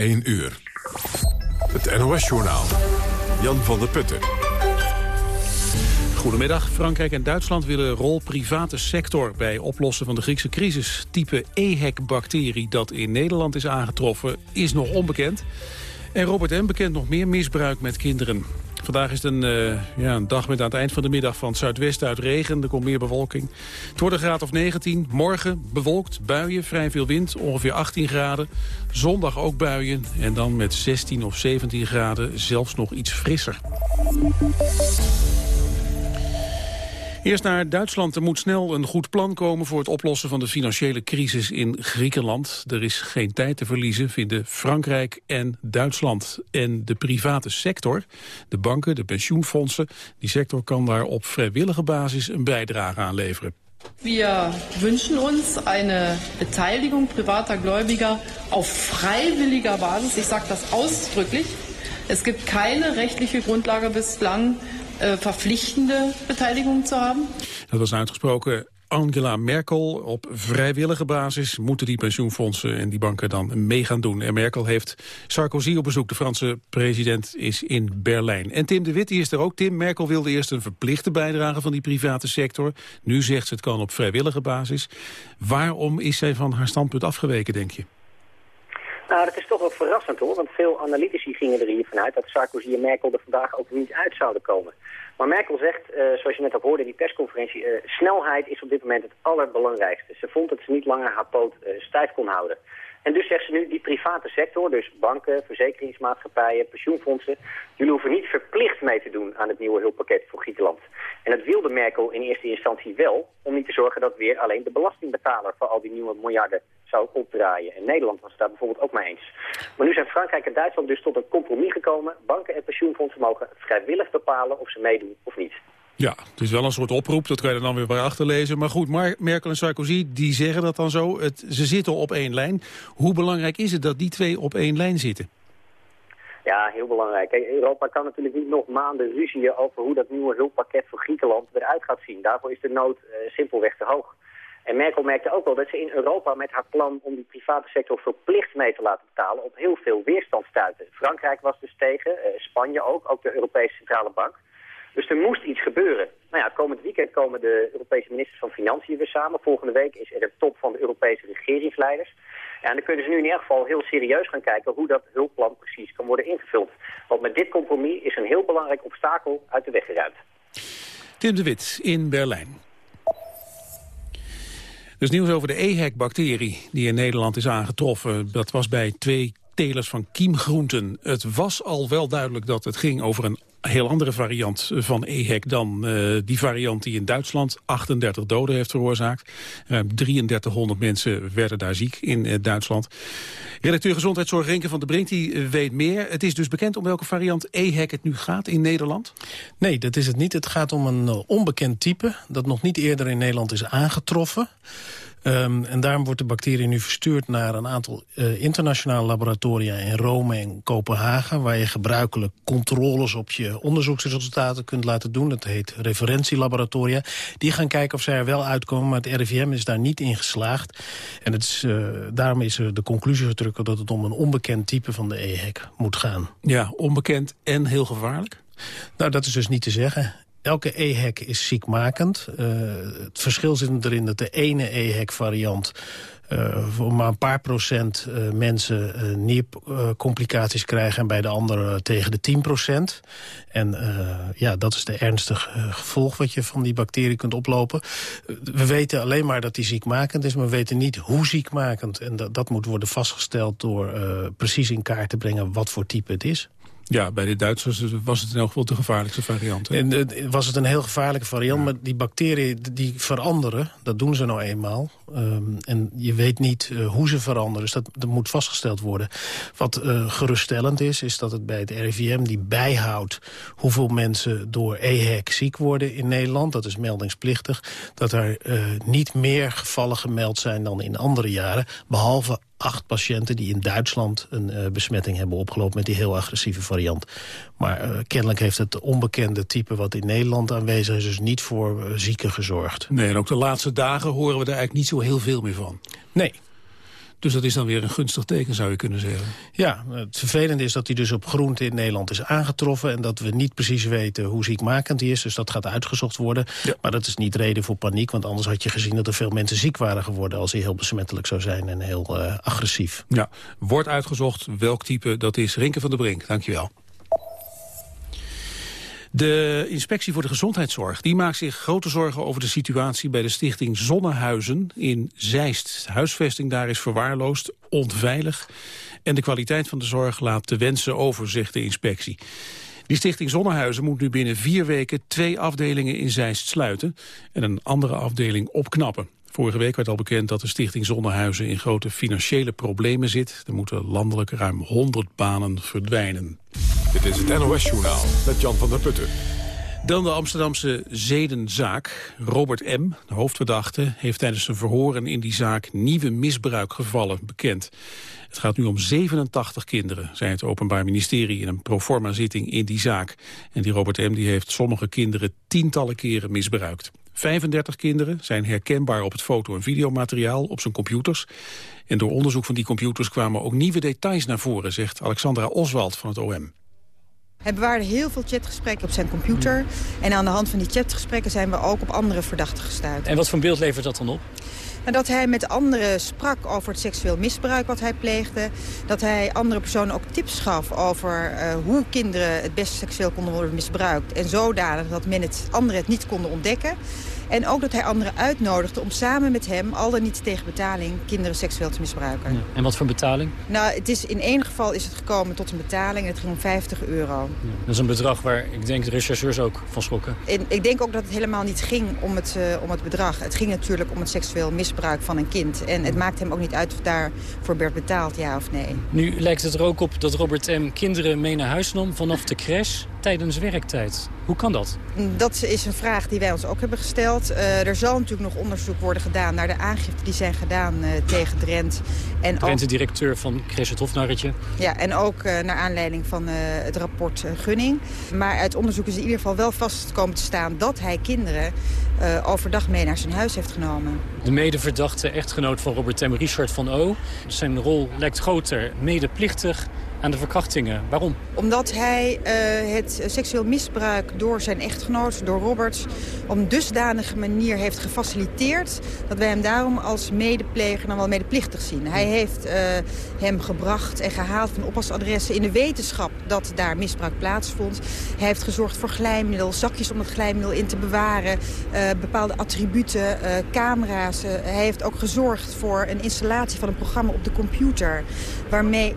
1 uur. Het NOS-journaal. Jan van der Putten. Goedemiddag. Frankrijk en Duitsland willen rol private sector... bij oplossen van de Griekse crisis. Type EHEC-bacterie dat in Nederland is aangetroffen is nog onbekend. En Robert M. bekent nog meer misbruik met kinderen. Vandaag is het een, uh, ja, een dag met aan het eind van de middag van het zuidwesten uit regen. Er komt meer bewolking. Het wordt een graad of 19. Morgen bewolkt, buien, vrij veel wind, ongeveer 18 graden. Zondag ook buien en dan met 16 of 17 graden zelfs nog iets frisser. Eerst naar Duitsland. Er moet snel een goed plan komen voor het oplossen van de financiële crisis in Griekenland. Er is geen tijd te verliezen, vinden Frankrijk en Duitsland. En de private sector, de banken, de pensioenfondsen, die sector kan daar op vrijwillige basis een bijdrage aan leveren. Wir wünschen uns eine Beteiligung privater Gläubiger auf freiwilliger Basis. Ich sage das ausdrücklich. Es gibt keine rechtliche Grundlage bislang uh, verpflichtende beteiligung te hebben. Dat was uitgesproken Angela Merkel. Op vrijwillige basis moeten die pensioenfondsen en die banken dan mee gaan doen. En Merkel heeft Sarkozy op bezoek. De Franse president is in Berlijn. En Tim de Wit is er ook. Tim, Merkel wilde eerst een verplichte bijdrage van die private sector. Nu zegt ze het kan op vrijwillige basis. Waarom is zij van haar standpunt afgeweken, denk je? Nou, dat is toch wel verrassend hoor, want veel analytici gingen er hiervan uit dat Sarkozy en Merkel er vandaag ook niet uit zouden komen. Maar Merkel zegt, uh, zoals je net ook hoorde in die persconferentie, uh, snelheid is op dit moment het allerbelangrijkste. Ze vond dat ze niet langer haar poot uh, stijf kon houden. En dus zegt ze nu, die private sector, dus banken, verzekeringsmaatschappijen, pensioenfondsen, jullie hoeven niet verplicht mee te doen aan het nieuwe hulppakket voor Griekenland. En dat wilde Merkel in eerste instantie wel, om niet te zorgen dat weer alleen de belastingbetaler voor al die nieuwe miljarden zou opdraaien. En Nederland was daar bijvoorbeeld ook mee eens. Maar nu zijn Frankrijk en Duitsland dus tot een compromis gekomen. Banken en pensioenfondsen mogen vrijwillig bepalen of ze meedoen of niet. Ja, het is wel een soort oproep, dat kan je er dan weer bij achterlezen. Maar goed, Merkel en Sarkozy die zeggen dat dan zo. Het, ze zitten op één lijn. Hoe belangrijk is het dat die twee op één lijn zitten? Ja, heel belangrijk. Europa kan natuurlijk niet nog maanden ruzien over hoe dat nieuwe hulppakket voor Griekenland eruit gaat zien. Daarvoor is de nood uh, simpelweg te hoog. En Merkel merkte ook wel dat ze in Europa met haar plan om die private sector verplicht mee te laten betalen op heel veel weerstand stuitte. Frankrijk was dus tegen, uh, Spanje ook, ook de Europese Centrale Bank. Dus er moest iets gebeuren. Nou ja, komend weekend komen de Europese ministers van Financiën weer samen. Volgende week is er de top van de Europese regeringsleiders. En dan kunnen ze nu in ieder geval heel serieus gaan kijken hoe dat hulpplan precies kan worden ingevuld. Want met dit compromis is een heel belangrijk obstakel uit de weg geruimd. Tim de Wit in Berlijn. Dus nieuws over de EHEC-bacterie die in Nederland is aangetroffen. Dat was bij twee telers van kiemgroenten. Het was al wel duidelijk dat het ging over een heel andere variant van EHEC dan uh, die variant die in Duitsland 38 doden heeft veroorzaakt. Ruim 3300 mensen werden daar ziek in uh, Duitsland. Redacteur Gezondheidszorg Renke van der Brink die uh, weet meer. Het is dus bekend om welke variant EHEC het nu gaat in Nederland? Nee, dat is het niet. Het gaat om een onbekend type dat nog niet eerder in Nederland is aangetroffen. Um, en daarom wordt de bacterie nu verstuurd naar een aantal uh, internationale laboratoria in Rome en Kopenhagen, waar je gebruikelijk controles op je onderzoeksresultaten kunt laten doen. Dat heet referentielaboratoria. Die gaan kijken of zij er wel uitkomen, maar het RIVM is daar niet in geslaagd. En het is, uh, daarom is er de conclusie gedrukt dat het om een onbekend type van de EHEC moet gaan. Ja, onbekend en heel gevaarlijk? Nou, dat is dus niet te zeggen. Elke EHEC is ziekmakend. Uh, het verschil zit erin dat de ene EHEC-variant... Uh, voor maar een paar procent uh, mensen uh, niercomplicaties krijgen... en bij de andere tegen de 10 procent. En ja, dat is de ernstige gevolg wat je van die bacterie kunt oplopen. we weten alleen maar dat die ziekmakend is... maar we weten niet hoe ziekmakend. En dat, dat moet worden vastgesteld door precies in kaart te brengen... wat voor type het is. Ja, bij de Duitsers was het in elk geval de gevaarlijkste variant. En, uh, was het een heel gevaarlijke variant, maar die bacteriën die veranderen, dat doen ze nou eenmaal. Um, en je weet niet uh, hoe ze veranderen, dus dat, dat moet vastgesteld worden. Wat uh, geruststellend is, is dat het bij het RIVM die bijhoudt hoeveel mensen door EHEC ziek worden in Nederland. Dat is meldingsplichtig. Dat er niet meer gevallen gemeld zijn dan in andere jaren, behalve acht patiënten die in Duitsland een uh, besmetting hebben opgelopen met die heel agressieve variant. Maar uh, kennelijk heeft het onbekende type wat in Nederland aanwezig is dus niet voor uh, zieken gezorgd. Nee, en ook de laatste dagen horen we daar eigenlijk niet zo heel veel meer van. Nee. Dus dat is dan weer een gunstig teken, zou je kunnen zeggen. Ja, het vervelende is dat hij dus op groente in Nederland is aangetroffen... en dat we niet precies weten hoe ziekmakend hij is. Dus dat gaat uitgezocht worden. Maar dat is niet reden voor paniek, want anders had je gezien... dat er veel mensen ziek waren geworden als hij heel besmettelijk zou zijn... en heel uh, agressief. Ja, wordt uitgezocht welk type dat is. Rinke van der Brink, dankjewel. De inspectie voor de gezondheidszorg die maakt zich grote zorgen over de situatie bij de stichting Zonnehuizen in Zeist. Huisvesting daar is verwaarloosd, onveilig en de kwaliteit van de zorg laat te wensen over, zegt de inspectie. Die stichting Zonnehuizen moet nu binnen vier weken twee afdelingen in Zeist sluiten en een andere afdeling opknappen. Vorige week werd al bekend dat de stichting Zonnehuizen in grote financiële problemen zit. Er moeten landelijk ruim 100 banen verdwijnen. Dit is het NOS-journaal met Jan van der Putten. Dan de Amsterdamse zedenzaak. Robert M., de hoofdverdachte, heeft tijdens zijn verhoren in die zaak nieuwe misbruikgevallen bekend. Het gaat nu om 87 kinderen, zei het Openbaar Ministerie in een proforma zitting in die zaak. En die Robert M. die heeft sommige kinderen tientallen keren misbruikt. 35 kinderen zijn herkenbaar op het foto- en videomateriaal op zijn computers. En door onderzoek van die computers kwamen ook nieuwe details naar voren, zegt Alexandra Oswald van het OM. Hij bewaarde heel veel chatgesprekken op zijn computer. En aan de hand van die chatgesprekken zijn we ook op andere verdachten gestuurd. En wat voor beeld levert dat dan op? En dat hij met anderen sprak over het seksueel misbruik wat hij pleegde. Dat hij andere personen ook tips gaf over uh, hoe kinderen het best seksueel konden worden misbruikt. En zodanig dat men het, anderen het niet konden ontdekken. En ook dat hij anderen uitnodigde om samen met hem, al dan niet tegen betaling, kinderen seksueel te misbruiken. Ja. En wat voor betaling? Nou, het is, in één geval is het gekomen tot een betaling. Het ging om 50 euro. Ja. Dat is een bedrag waar ik denk de rechercheurs ook van schrokken. En ik denk ook dat het helemaal niet ging om het, uh, om het bedrag. Het ging natuurlijk om het seksueel misbruik van een kind. En het maakt hem ook niet uit of daarvoor werd betaald, ja of nee. Nu lijkt het er ook op dat Robert M. kinderen mee naar huis nam vanaf de crash tijdens werktijd. Hoe kan dat? Dat is een vraag die wij ons ook hebben gesteld. Uh, er zal natuurlijk nog onderzoek worden gedaan naar de aangifte die zijn gedaan uh, tegen Drent. En Drent, de directeur van Crash het Hofnarretje. Ja, en ook uh, naar aanleiding van het rapport Gunning. Maar uit onderzoek is in ieder geval wel vast komen te staan dat hij kinderen overdag mee naar zijn huis heeft genomen. De medeverdachte echtgenoot van Robert M. Richard van O. Zijn rol lijkt groter, medeplichtig aan de verkrachtingen. Waarom? Omdat hij uh, het seksueel misbruik door zijn echtgenoot, door Roberts... op een dusdanige manier heeft gefaciliteerd... dat wij hem daarom als medepleger dan wel medeplichtig zien. Hij heeft uh, hem gebracht en gehaald van oppasadressen... in de wetenschap dat daar misbruik plaatsvond. Hij heeft gezorgd voor glijmiddel, zakjes om het glijmiddel in te bewaren... Uh, bepaalde attributen, camera's. hij heeft ook gezorgd voor een installatie van een programma op de computer... waarmee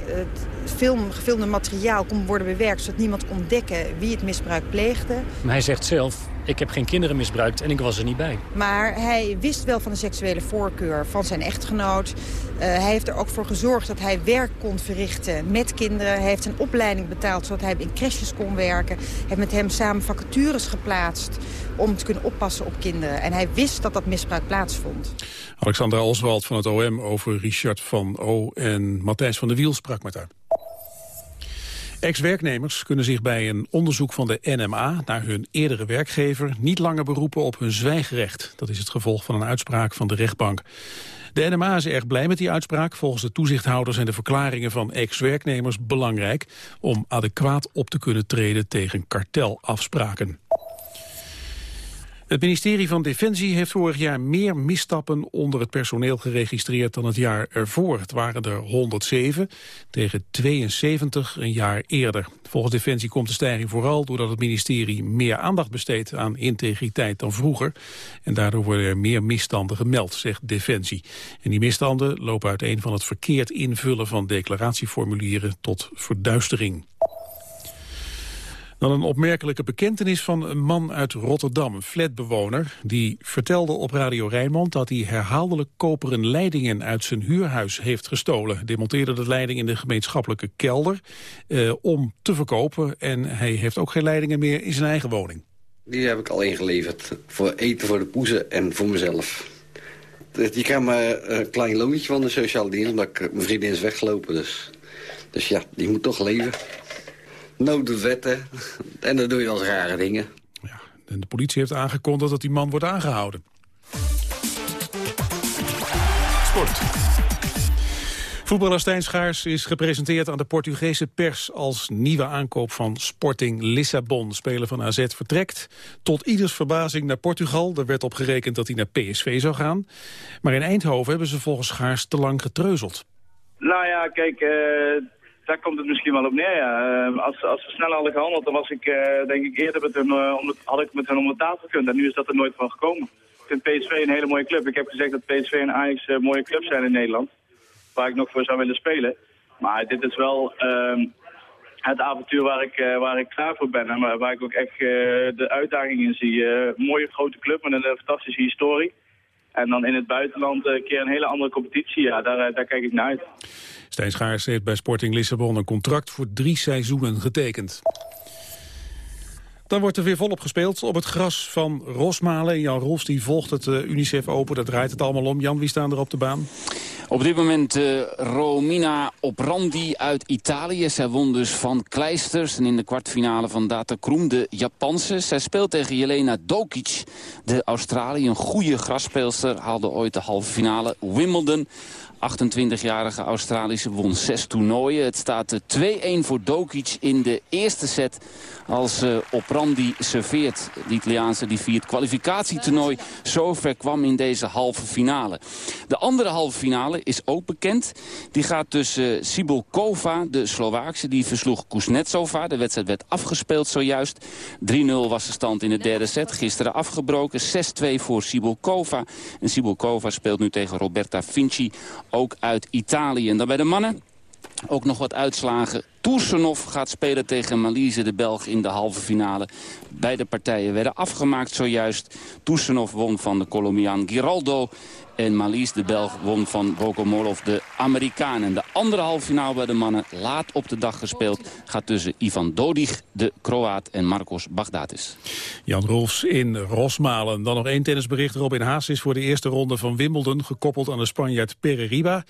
film, gefilmde materiaal kon worden bewerkt... zodat niemand kon ontdekken wie het misbruik pleegde. Maar hij zegt zelf, ik heb geen kinderen misbruikt en ik was er niet bij. Maar hij wist wel van de seksuele voorkeur van zijn echtgenoot. Uh, hij heeft er ook voor gezorgd dat hij werk kon verrichten met kinderen. Hij heeft een opleiding betaald zodat hij in crèches kon werken. Hij heeft met hem samen vacatures geplaatst om te kunnen oppassen op kinderen. En hij wist dat dat misbruik plaatsvond. Alexandra Oswald van het OM over Richard van O. en Matthijs van der Wiel sprak met haar. Ex-werknemers kunnen zich bij een onderzoek van de NMA naar hun eerdere werkgever niet langer beroepen op hun zwijgrecht. Dat is het gevolg van een uitspraak van de rechtbank. De NMA is erg blij met die uitspraak. Volgens de toezichthouders zijn de verklaringen van ex-werknemers belangrijk om adequaat op te kunnen treden tegen kartelafspraken. Het ministerie van Defensie heeft vorig jaar meer misstappen onder het personeel geregistreerd dan het jaar ervoor. Het waren er 107 tegen 72 een jaar eerder. Volgens Defensie komt de stijging vooral doordat het ministerie meer aandacht besteedt aan integriteit dan vroeger. En daardoor worden er meer misstanden gemeld, zegt Defensie. En die misstanden lopen uiteen van het verkeerd invullen van declaratieformulieren tot verduistering. Dan een opmerkelijke bekentenis van een man uit Rotterdam, een flatbewoner. Die vertelde op Radio Rijnmond dat hij herhaaldelijk koperen leidingen uit zijn huurhuis heeft gestolen. Demonteerde de leiding in de gemeenschappelijke kelder eh, om te verkopen. En hij heeft ook geen leidingen meer in zijn eigen woning. Die heb ik al ingeleverd. Voor eten voor de poezen en voor mezelf. Je krijgt maar een klein loontje van de sociale dienst, omdat ik, mijn vriendin is weggelopen. Dus, dus ja, die moet toch leven nood doet wetten. En dan doe je als rare dingen. Ja, en de politie heeft aangekondigd dat die man wordt aangehouden. Sport. Voetballer Stijn Schaars is gepresenteerd aan de Portugese pers als nieuwe aankoop van Sporting Lissabon. Speler van AZ vertrekt tot ieders verbazing naar Portugal. Er werd op gerekend dat hij naar PSV zou gaan. Maar in Eindhoven hebben ze volgens Schaars te lang getreuzeld. Nou ja, kijk, uh, daar komt het misschien wel op neer. Ja. Uh, als, als we sneller hadden gehandeld, dan was ik uh, denk ik eerder met hun, om had ik met hun om de tafel kunnen. En nu is dat er nooit van gekomen. Ik vind PSV een hele mooie club. Ik heb gezegd dat PSV en Ajax mooie clubs zijn in Nederland waar ik nog voor zou willen spelen. Maar dit is wel uh, het avontuur waar ik, waar ik klaar voor ben. En waar ik ook echt de uitdaging in zie. Uh, mooie grote club met een fantastische historie. En dan in het buitenland een keer een hele andere competitie. Ja, daar, daar kijk ik naar uit. Stijn Schaars heeft bij Sporting Lissabon een contract voor drie seizoenen getekend. Dan wordt er weer volop gespeeld op het gras van Rosmalen. Jan Rolfs die volgt het UNICEF Open, daar draait het allemaal om. Jan, wie staan er op de baan? Op dit moment uh, Romina Oprandi uit Italië. Zij won dus van Kleisters. En in de kwartfinale van Data Kroem, de Japanse. Zij speelt tegen Jelena Dokic, de Australië. Een goede grasspeelster. Haalde ooit de halve finale Wimbledon. 28-jarige Australische won zes toernooien. Het staat 2-1 voor Dokic in de eerste set als uh, Oprandi serveert. De Italiaanse die viert kwalificatietoernooi zover kwam in deze halve finale. De andere halve finale is ook bekend. Die gaat tussen uh, Sibulkova, de Slovaakse, die versloeg Kuznetsova. De wedstrijd werd afgespeeld zojuist. 3-0 was de stand in de derde set. Gisteren afgebroken. 6-2 voor Sibulkova. En Sibulkova speelt nu tegen Roberta Vinci, ook uit Italië. En dan bij de mannen ook nog wat uitslagen. Toersenov gaat spelen tegen Malise de Belg in de halve finale. Beide partijen werden afgemaakt zojuist. Toersenov won van de Colombiaan Giraldo. En Malice de Belg won van Bokomolov de Amerikaan. En de andere halve finale bij de mannen, laat op de dag gespeeld... gaat tussen Ivan Dodig, de Kroaat, en Marcos Bagdatis. Jan Rolfs in Rosmalen. Dan nog één tennisbericht. Robin Haas is voor de eerste ronde van Wimbledon... gekoppeld aan de Spanjaard Pere Riba.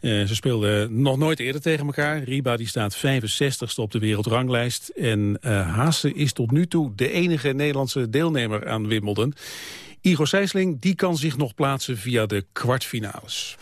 Uh, ze speelden nog nooit eerder tegen elkaar. Riba die staat 65ste op de wereldranglijst. En uh, Haase is tot nu toe de enige Nederlandse deelnemer aan Wimbledon. Igor Sijsling die kan zich nog plaatsen via de kwartfinales.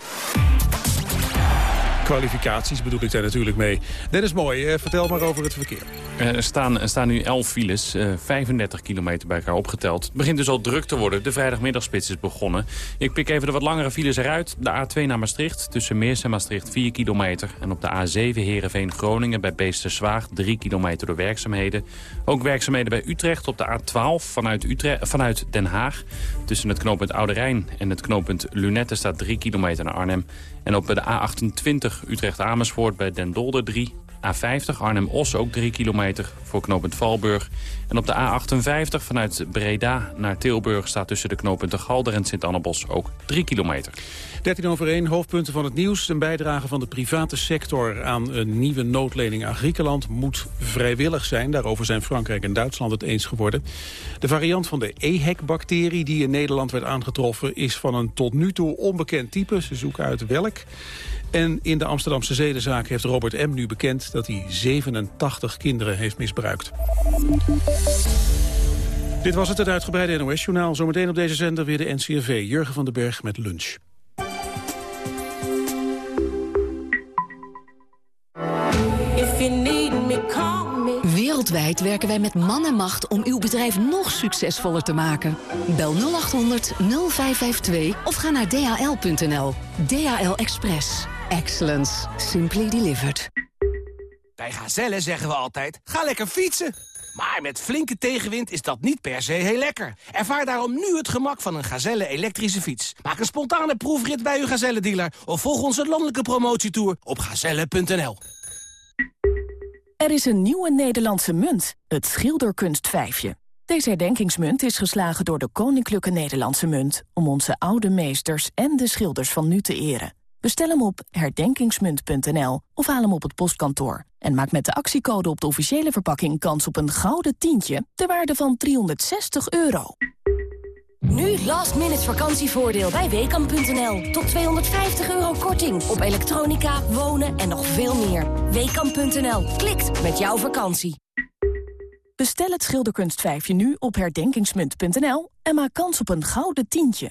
Kwalificaties bedoel ik daar natuurlijk mee. Dit is mooi, eh, vertel maar over het verkeer. Er staan, er staan nu 11 files, eh, 35 kilometer bij elkaar opgeteld. Het begint dus al druk te worden. De vrijdagmiddagspits is begonnen. Ik pik even de wat langere files eruit. De A2 naar Maastricht, tussen Meers en Maastricht 4 kilometer. En op de A7 Heerenveen-Groningen bij Beesterswaag 3 kilometer door werkzaamheden. Ook werkzaamheden bij Utrecht op de A12 vanuit, Utrecht, vanuit Den Haag. Tussen het knooppunt Oude Rijn en het knooppunt Lunette staat 3 kilometer naar Arnhem. En op de A28 Utrecht-Amersfoort bij Den Dolder 3. A50 Arnhem-Os ook 3 kilometer voor knooppunt Valburg. En op de A58 vanuit Breda naar Tilburg staat tussen de knooppunten Galder en Sint-Annebos ook 3 kilometer. 13 over 1, hoofdpunten van het nieuws. Een bijdrage van de private sector aan een nieuwe noodlening aan Griekenland moet vrijwillig zijn. Daarover zijn Frankrijk en Duitsland het eens geworden. De variant van de EHEC-bacterie die in Nederland werd aangetroffen... is van een tot nu toe onbekend type. Ze zoeken uit welk. En in de Amsterdamse zedenzaak heeft Robert M. nu bekend... dat hij 87 kinderen heeft misbruikt. Dit was het, het uitgebreide NOS-journaal. Zometeen op deze zender weer de NCRV. Jurgen van den Berg met lunch. Wereldwijd werken wij met man en macht om uw bedrijf nog succesvoller te maken. Bel 0800 0552 of ga naar dhl.nl. DHL Express. Excellence. Simply delivered. Bij Gazelle zeggen we altijd, ga lekker fietsen. Maar met flinke tegenwind is dat niet per se heel lekker. Ervaar daarom nu het gemak van een Gazelle elektrische fiets. Maak een spontane proefrit bij uw Gazelle-dealer... of volg onze landelijke promotietour op gazelle.nl. Er is een nieuwe Nederlandse munt, het schilderkunstvijfje. Deze herdenkingsmunt is geslagen door de Koninklijke Nederlandse Munt... om onze oude meesters en de schilders van nu te eren. Bestel hem op herdenkingsmunt.nl of haal hem op het postkantoor. En maak met de actiecode op de officiële verpakking kans op een gouden tientje... ter waarde van 360 euro. Nu last minute vakantievoordeel bij Weekamp.nl. Tot 250 euro korting op elektronica, wonen en nog veel meer. Weekamp.nl. Klikt met jouw vakantie. Bestel het schilderkunstvijfje nu op herdenkingsmunt.nl... en maak kans op een gouden tientje.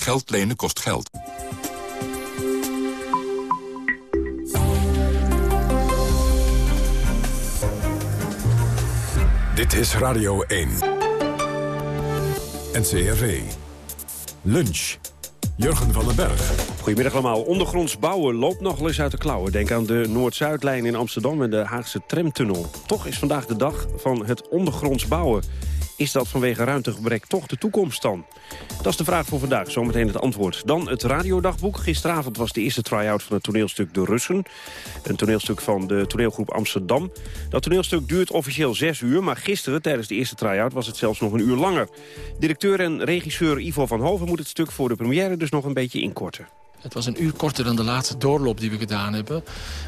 Geld lenen kost geld. Dit is Radio 1. NCRV. Lunch. Jurgen van den Berg. Goedemiddag allemaal. Ondergronds bouwen loopt nog eens uit de klauwen. Denk aan de Noord-Zuidlijn in Amsterdam en de Haagse tramtunnel. Toch is vandaag de dag van het ondergronds bouwen. Is dat vanwege ruimtegebrek toch de toekomst dan? Dat is de vraag voor vandaag, zometeen het antwoord. Dan het radiodagboek. Gisteravond was de eerste try-out van het toneelstuk De Russen. Een toneelstuk van de toneelgroep Amsterdam. Dat toneelstuk duurt officieel zes uur, maar gisteren tijdens de eerste try-out was het zelfs nog een uur langer. Directeur en regisseur Ivo van Hoven moet het stuk voor de première dus nog een beetje inkorten. Het was een uur korter dan de laatste doorloop die we gedaan hebben.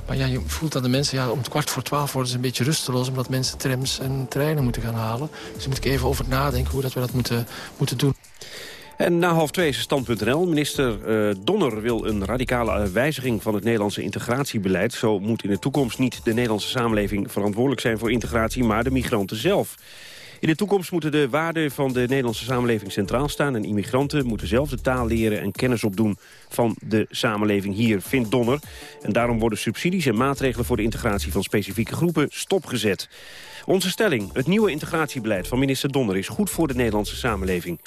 Maar ja, je voelt dat de mensen, ja, om kwart voor twaalf worden ze een beetje rusteloos... omdat mensen trams en treinen moeten gaan halen. Dus daar moet ik even over nadenken hoe dat we dat moeten, moeten doen. En na half twee is stand.nl. Minister uh, Donner wil een radicale eh, wijziging van het Nederlandse integratiebeleid. Zo moet in de toekomst niet de Nederlandse samenleving verantwoordelijk zijn voor integratie, maar de migranten zelf. In de toekomst moeten de waarden van de Nederlandse samenleving centraal staan... en immigranten moeten zelf de taal leren en kennis opdoen van de samenleving hier, vindt Donner. En daarom worden subsidies en maatregelen voor de integratie van specifieke groepen stopgezet. Onze stelling, het nieuwe integratiebeleid van minister Donner is goed voor de Nederlandse samenleving.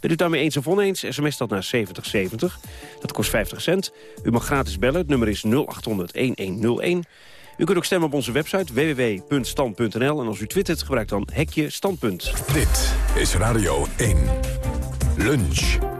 Bent u daarmee eens of oneens, sms dat naar 7070. Dat kost 50 cent. U mag gratis bellen, het nummer is 0800-1101. U kunt ook stemmen op onze website www.stand.nl. En als u twittert, gebruik dan hekje standpunt. Dit is Radio 1. Lunch.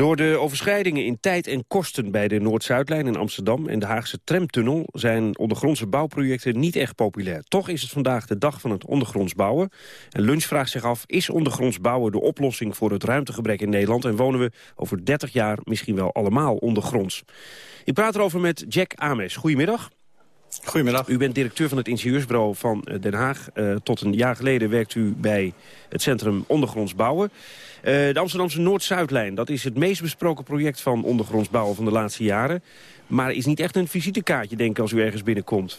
Door de overschrijdingen in tijd en kosten bij de Noord-Zuidlijn in Amsterdam... en de Haagse tramtunnel zijn ondergrondse bouwprojecten niet echt populair. Toch is het vandaag de dag van het ondergronds bouwen. En Lunch vraagt zich af, is ondergronds bouwen de oplossing voor het ruimtegebrek in Nederland... en wonen we over 30 jaar misschien wel allemaal ondergronds? Ik praat erover met Jack Ames. Goedemiddag. Goedemiddag. U bent directeur van het ingenieursbureau van eh, Den Haag. Uh, tot een jaar geleden werkt u bij het Centrum Ondergronds Bouwen. Uh, de Amsterdamse Noord-Zuidlijn, dat is het meest besproken project van ondergronds bouwen van de laatste jaren. Maar is niet echt een visitekaartje, denk ik, als u ergens binnenkomt.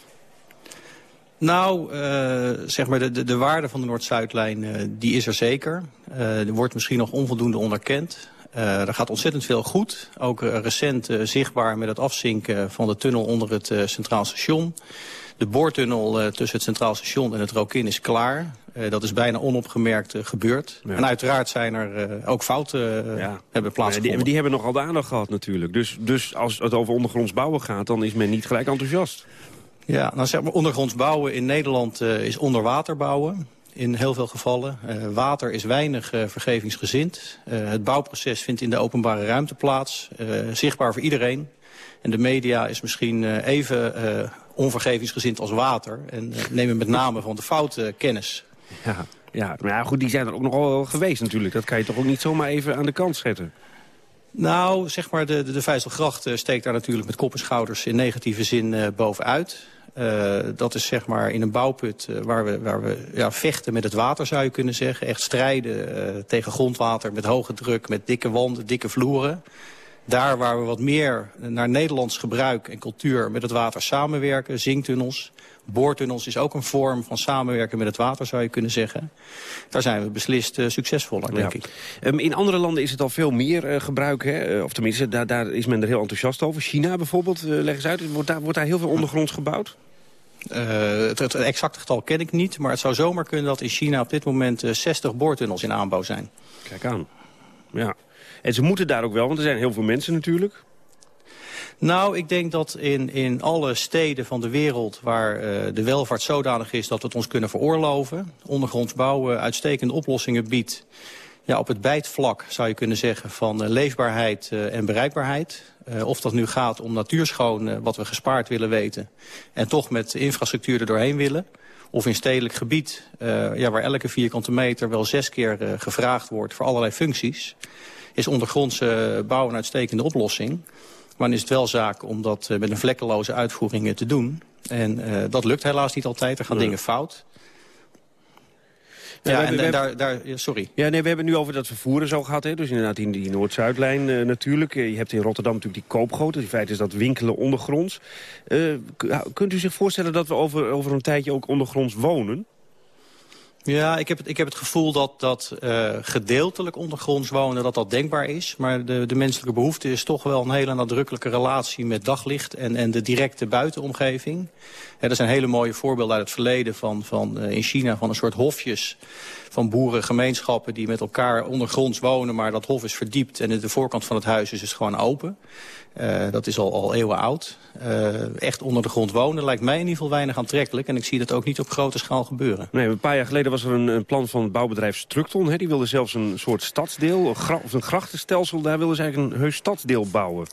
Nou, uh, zeg maar, de, de, de waarde van de Noord-Zuidlijn, uh, die is er zeker. Uh, er wordt misschien nog onvoldoende onderkend. Uh, er gaat ontzettend veel goed. Ook uh, recent uh, zichtbaar met het afzinken van de tunnel onder het Centraal Station. De boortunnel tussen het Centraal Station en het Rokin is klaar. dat is bijna onopgemerkt gebeurd. Ja. En uiteraard zijn er ook fouten ja. hebben plaatsgevonden. Die, die, hebben nogal de aandacht gehad natuurlijk. Dus, dus als het over ondergronds bouwen gaat, dan is men niet gelijk enthousiast. Ja, nou zeg maar, ondergronds bouwen in Nederland is onderwater bouwen in heel veel gevallen. Uh, water is weinig uh, vergevingsgezind. Uh, het bouwproces vindt in de openbare ruimte plaats. zichtbaar voor iedereen. En de media is misschien even onvergevingsgezind als water. En nemen met name van de foute kennis. Ja, ja, maar ja, goed, die zijn er ook nogal wel geweest natuurlijk. Dat kan je toch ook niet zomaar even aan de kant zetten? Nou, zeg maar, de, de, de Vijzelgracht steekt daar natuurlijk met kop en schouders in negatieve zin bovenuit. Uh, dat is zeg maar in een bouwput uh, waar we, waar we ja, vechten met het water, zou je kunnen zeggen. Echt strijden uh, tegen grondwater met hoge druk, met dikke wanden, dikke vloeren. Daar waar we wat meer naar Nederlands gebruik en cultuur met het water samenwerken. Zinktunnels, boortunnels is ook een vorm van samenwerken met het water, zou je kunnen zeggen. Daar zijn we beslist uh, succesvoller, denk ja. ik. Um, in andere landen is het al veel meer uh, gebruik, hè? Uh, of tenminste, daar, daar, is men er heel enthousiast over. China bijvoorbeeld, leg eens uit, wordt daar, wordt daar heel veel ondergronds gebouwd? het, het, exacte getal ken ik niet, maar het zou zomaar kunnen dat in China op dit moment 60 boortunnels in aanbouw zijn. Kijk aan. Ja. En ze moeten daar ook wel, want er zijn heel veel mensen natuurlijk. Nou, ik denk dat in, in alle steden van de wereld waar uh, de welvaart zodanig is dat we het ons kunnen veroorloven, ondergronds bouwen uitstekende oplossingen biedt. Ja, op het bijtvlak zou je kunnen zeggen van uh, leefbaarheid uh, en bereikbaarheid. of dat nu gaat om natuurschoon, wat we gespaard willen weten, en toch met infrastructuur er doorheen willen. Of in stedelijk gebied, ja, waar elke vierkante meter wel zes keer gevraagd wordt voor allerlei functies is ondergrondse bouw een uitstekende oplossing. Maar dan is het wel zaak om dat met een vlekkeloze uitvoering te doen. En dat lukt helaas niet altijd. Er gaan dingen fout. Ja, en, daar, daar, sorry. Ja, nee, we hebben het nu over dat vervoeren zo gehad. Hè? Dus inderdaad in die Noord-Zuidlijn uh, natuurlijk. je hebt in Rotterdam natuurlijk die koopgoten. In feite is dat winkelen ondergronds. Uh, kunt u zich voorstellen dat we over, over een tijdje ook ondergronds wonen? Ja, ik heb het, ik heb het gevoel dat, dat uh, gedeeltelijk ondergronds wonen dat dat denkbaar is. Maar de, de menselijke behoefte is toch wel een hele nadrukkelijke relatie met daglicht en, en de directe buitenomgeving. Er zijn hele mooie voorbeelden uit het verleden van, van, uh, in China van een soort hofjes van boerengemeenschappen die met elkaar ondergronds wonen, maar dat hof is verdiept en de voorkant van het huis is dus gewoon open. Uh, dat is al, al eeuwen oud. Uh, echt onder de grond wonen lijkt mij in ieder geval weinig aantrekkelijk. En ik zie dat ook niet op grote schaal gebeuren. Nee, een paar jaar geleden was er een, een plan van het bouwbedrijf Structon. Hè? Die wilde zelfs een soort stadsdeel, of een grachtenstelsel. Daar wilden ze eigenlijk een heus stadsdeel bouwen.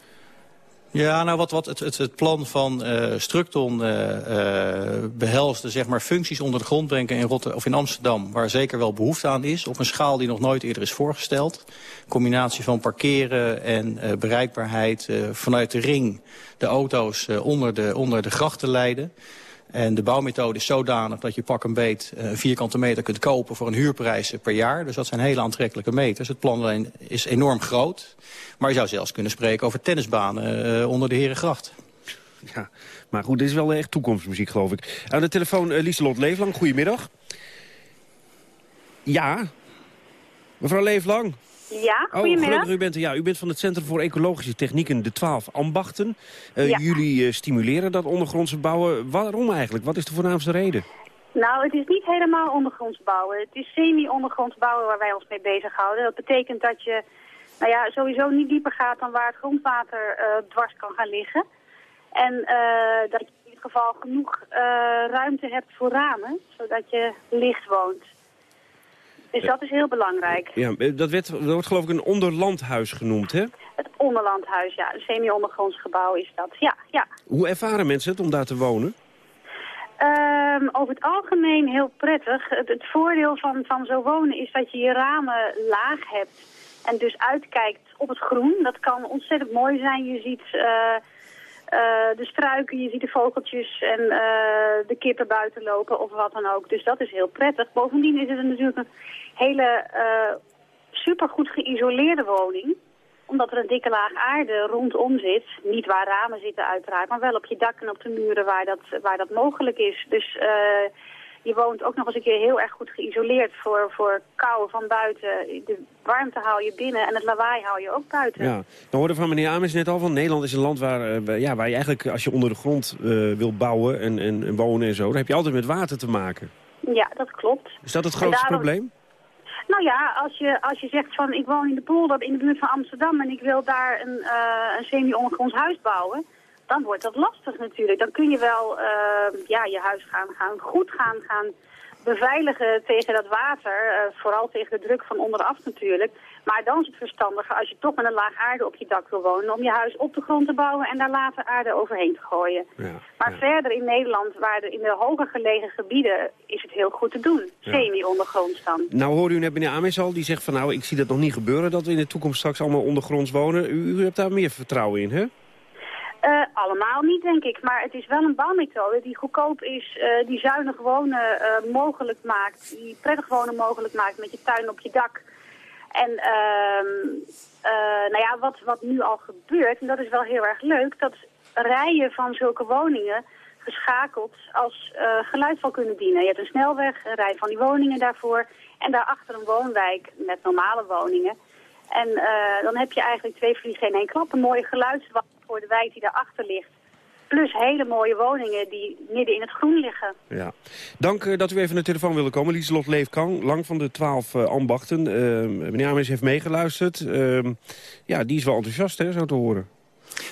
Ja, nou wat, wat het, het, het plan van uh, Structon uh, uh, zeg maar, functies onder de grond brengen in, Rotterdam, of in Amsterdam, waar zeker wel behoefte aan is, op een schaal die nog nooit eerder is voorgesteld. Combinatie van parkeren en bereikbaarheid vanuit de ring de auto's onder, de, onder de grachten leiden. En de bouwmethode is zodanig dat je pak een beet een vierkante meter kunt kopen voor een huurprijs per jaar. Dus dat zijn hele aantrekkelijke meters. Het plan is enorm groot. Maar je zou zelfs kunnen spreken over tennisbanen uh, onder de Herengracht. Ja, maar goed, dit is wel echt toekomstmuziek, geloof ik. Aan de telefoon uh, Lieselot Leeflang, goedemiddag. Ja, mevrouw Leeflang. Ja, goedemiddag. Oh, u bent, ja, u bent van het Centrum voor Ecologische Technieken, de 12 ambachten. Uh, ja. Jullie uh, stimuleren dat ondergrondse bouwen. Waarom eigenlijk? Wat is de voornaamste reden? Nou, het is niet helemaal ondergronds bouwen. Het is semi-ondergronds bouwen waar wij ons mee bezighouden. Dat betekent dat je nou ja, sowieso niet dieper gaat dan waar het grondwater uh, dwars kan gaan liggen. En dat je in ieder geval genoeg ruimte hebt voor ramen, zodat je licht woont. Dus dat is heel belangrijk. Ja, dat, werd, dat wordt geloof ik een onderlandhuis genoemd, hè? Het onderlandhuis, ja. Een semi-ondergronds gebouw is dat, ja, ja. Hoe ervaren mensen het om daar te wonen? Um, over het algemeen heel prettig. Het, het, voordeel van, van zo wonen is dat je je ramen laag hebt en dus uitkijkt op het groen. Dat kan ontzettend mooi zijn. Je ziet uh, uh, de struiken, je ziet de vogeltjes en uh, de kippen buiten lopen of wat dan ook. Dus dat is heel prettig. Bovendien is het natuurlijk een hele supergoed geïsoleerde woning omdat er een dikke laag aarde rondom zit. Niet waar ramen zitten uiteraard, maar wel op je dak en op de muren waar dat, waar dat mogelijk is. Dus je woont ook nog eens een keer heel erg goed geïsoleerd voor, voor kou van buiten. De warmte hou je binnen en het lawaai hou je ook buiten. Ja, dan hoorde van meneer Ames net al van Nederland is een land waar, uh, ja, waar je eigenlijk als je onder de grond uh, wil bouwen en, en, en, wonen en zo, dan heb je altijd met water te maken. Ja, dat klopt. Is dat het grootste daarom... probleem? Nou ja, als je, als je zegt van ik woon in de polder in de buurt van Amsterdam en ik wil daar een, uh, een semi-ondergronds huis bouwen, dan wordt dat lastig natuurlijk. Dan kun je wel uh, ja, je huis gaan, gaan goed gaan, gaan beveiligen tegen dat water, uh, vooral tegen de druk van onderaf natuurlijk. Maar dan is het verstandiger als je toch met een laag aarde op je dak wil wonen... om je huis op de grond te bouwen en daar later aarde overheen te gooien. Ja, maar ja. verder in Nederland, waar de, in de hoger gelegen gebieden, is het heel goed te doen. Ja. Semi-ondergronds dan. Nou hoorde u net meneer Ames al, die zegt van nou, ik zie dat nog niet gebeuren... dat we in de toekomst straks allemaal ondergronds wonen. U, u hebt daar meer vertrouwen in, hè? Uh, allemaal niet, denk ik. Maar het is wel een bouwmethode die goedkoop is, uh, die zuinig wonen uh, mogelijk maakt, die prettig wonen mogelijk maakt met je tuin op je dak. En nou ja, wat, wat nu al gebeurt, en dat is wel heel erg leuk, dat rijen van zulke woningen geschakeld als geluidval kunnen dienen. Je hebt een snelweg, een rij van die woningen daarvoor en daarachter een woonwijk met normale woningen. En dan heb je eigenlijk twee vliegen in één klap, een mooie geluidswal voor de wijk die daarachter ligt. Plus hele mooie woningen die midden in het groen liggen. Ja. Dank uh, dat u even naar de telefoon wilde komen. Lieselot Leefkang, lang van de twaalf uh, ambachten. Uh, meneer Ames heeft meegeluisterd. Ehm, ja, die is wel enthousiast, hè, zo te horen.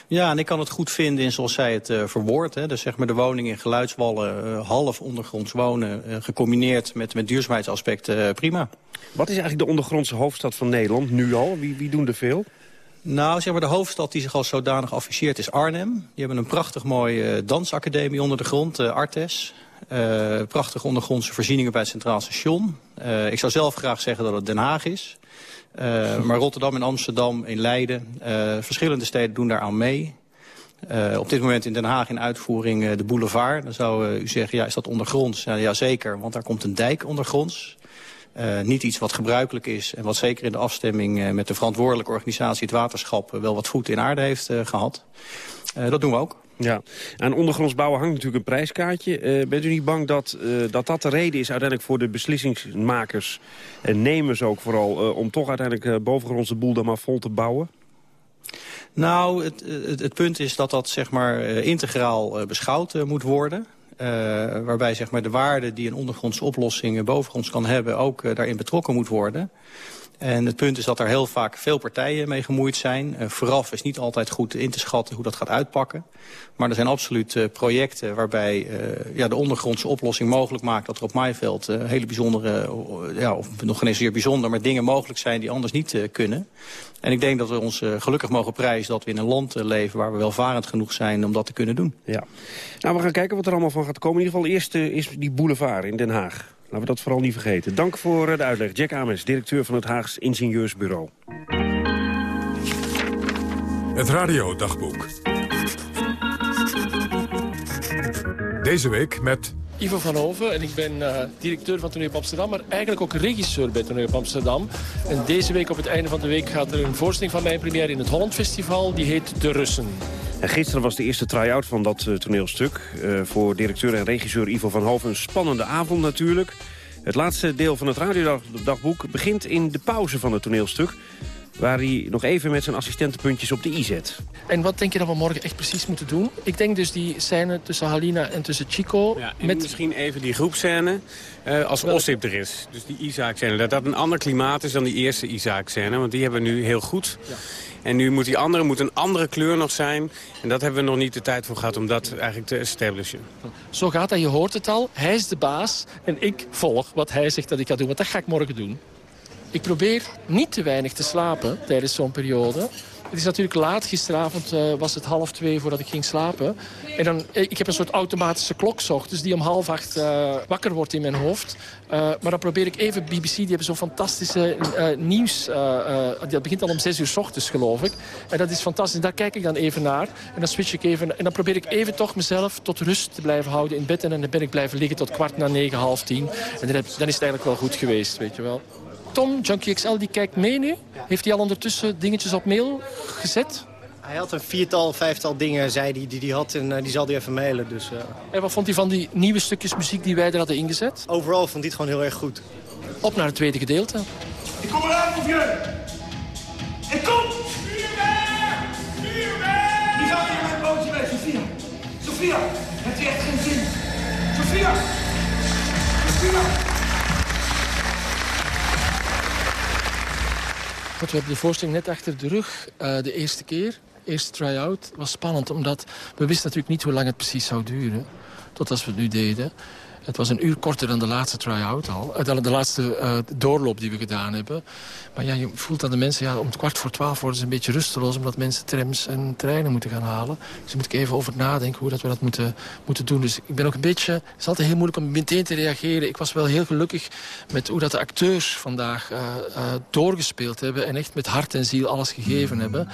Ja, en ik kan het goed vinden in zoals zij het uh, verwoordt. Hè. Dus zeg maar de woning in geluidswallen, uh, half ondergronds wonen... Uh, gecombineerd met, met duurzaamheidsaspecten, prima. Wat is eigenlijk de ondergrondse hoofdstad van Nederland nu al? Wie, wie doen er veel? Nou, zeg maar, de hoofdstad die zich als zodanig afficheert is Arnhem. Die hebben een prachtig mooie dansacademie onder de grond, Artes. Prachtige ondergrondse voorzieningen bij het Centraal Station. Ik zou zelf graag zeggen dat het Den Haag is. Uh, maar Rotterdam en Amsterdam in Leiden, verschillende steden doen daar aan mee. op dit moment in Den Haag in uitvoering de boulevard. Dan zou u zeggen, ja, is dat ondergronds? Ja, jazeker, want daar komt een dijk ondergronds. Niet iets wat gebruikelijk is en wat zeker in de afstemming met de verantwoordelijke organisatie, het waterschap, wel wat voet in aarde heeft gehad. Dat doen we ook. Ja, aan ondergronds bouwen hangt natuurlijk een prijskaartje. bent u niet bang dat, dat dat de reden is uiteindelijk voor de beslissingsmakers en nemers ook vooral... om toch uiteindelijk bovengrondse boel dan maar vol te bouwen? Nou, het, het, het, punt is dat dat zeg maar integraal beschouwd moet worden. Uh, waarbij zeg maar, de waarde die een ondergrondse oplossing bovengronds kan hebben... ook uh, daarin betrokken moet worden. En het punt is dat er heel vaak veel partijen mee gemoeid zijn. Uh, vooraf is niet altijd goed in te schatten hoe dat gaat uitpakken. Maar er zijn absoluut uh, projecten waarbij uh, ja, de ondergrondse oplossing mogelijk maakt... dat er op Maaiveld hele bijzondere, ja, of nog geen eens zeer bijzonder... maar dingen mogelijk zijn die anders niet kunnen. En ik denk dat we ons gelukkig mogen prijzen dat we in een land leven... waar we welvarend genoeg zijn om dat te kunnen doen. Ja. Nou, we gaan kijken wat er allemaal van gaat komen. In ieder geval eerst is die boulevard in Den Haag. Laten we dat vooral niet vergeten. Dank voor de uitleg. Jack Ames, directeur van het Haags Ingenieursbureau. Het radiodagboek. Deze week met... Ivo van Hoven en ik ben uh, directeur van Toneel Amsterdam... maar eigenlijk ook regisseur bij Toneel Amsterdam. En deze week op het einde van de week gaat er een voorstelling van mijn première in het Holland Festival. Die heet De Russen. En gisteren was de eerste try-out van dat uh, toneelstuk. Uh, voor directeur en regisseur Ivo van Hoven een spannende avond natuurlijk. Het laatste deel van het radiodagboek begint in de pauze van het toneelstuk waar hij nog even met zijn assistentenpuntjes op de i zet. En wat denk je dat we morgen echt precies moeten doen? Ik denk dus die scène tussen Halina en tussen Chico. Ja, met... misschien even die groepscène uh, als Ossip er is. Dus die Isaac-scène. Dat dat een ander klimaat is dan die eerste Isaac-scène. Want die hebben we nu heel goed. Ja. En nu moet die andere moet een andere kleur nog zijn. En dat hebben we nog niet de tijd voor gehad om dat eigenlijk te establishen. Zo gaat dat, je hoort het al. Hij is de baas en ik volg wat hij zegt dat ik ga doen. Want dat ga ik morgen doen. Ik probeer niet te weinig te slapen tijdens zo'n periode. Het is natuurlijk laat. Gisteravond uh, was het half twee voordat ik ging slapen. En dan, eh, ik heb een soort automatische klok dus die om half acht uh, wakker wordt in mijn hoofd. Maar dan probeer ik even BBC, die hebben zo'n fantastische nieuws. dat begint al om zes uur ochtends, geloof ik. En dat is fantastisch. Daar kijk ik dan even naar. En dan switch ik even. En dan probeer ik even toch mezelf tot rust te blijven houden in bed. En dan ben ik blijven liggen tot kwart na negen, half tien. En dan, dan is het eigenlijk wel goed geweest, weet je wel. Tom, Junkie XL, die kijkt mee nu. Heeft hij al ondertussen dingetjes op mail gezet? Hij had een viertal, vijftal dingen, zei hij, die hij had. En uh, die zal hij even mailen. Dus, uh... En wat vond hij van die nieuwe stukjes muziek die wij er hadden ingezet? Overal vond hij het gewoon heel erg goed. Op naar het tweede gedeelte. Ik kom eraan, mevrouw. Ik kom! Vuurwerk! Vuurwerk! Wie gaat hier met bootje bij, Sofia? Sofia, heeft hij echt geen zin? Sofia! Sofia! We hebben de voorstelling net achter de rug. Uh, de eerste keer, eerste try-out, was spannend. Omdat we wisten natuurlijk niet hoe lang het precies zou duren. Tot als we het nu deden. Het was een uur korter dan de laatste try-out al. Uh, de, laatste uh, doorloop die we gedaan hebben. Maar ja, je voelt dat de mensen... Ja, om het kwart voor twaalf worden ze een beetje rusteloos... omdat mensen trams en treinen moeten gaan halen. Dus daar moet ik even over nadenken hoe dat we dat moeten, moeten doen. Dus ik ben ook een beetje... Het is altijd heel moeilijk om meteen te reageren. Ik was wel heel gelukkig met hoe dat de acteurs vandaag uh, doorgespeeld hebben... en echt met hart en ziel alles gegeven hebben.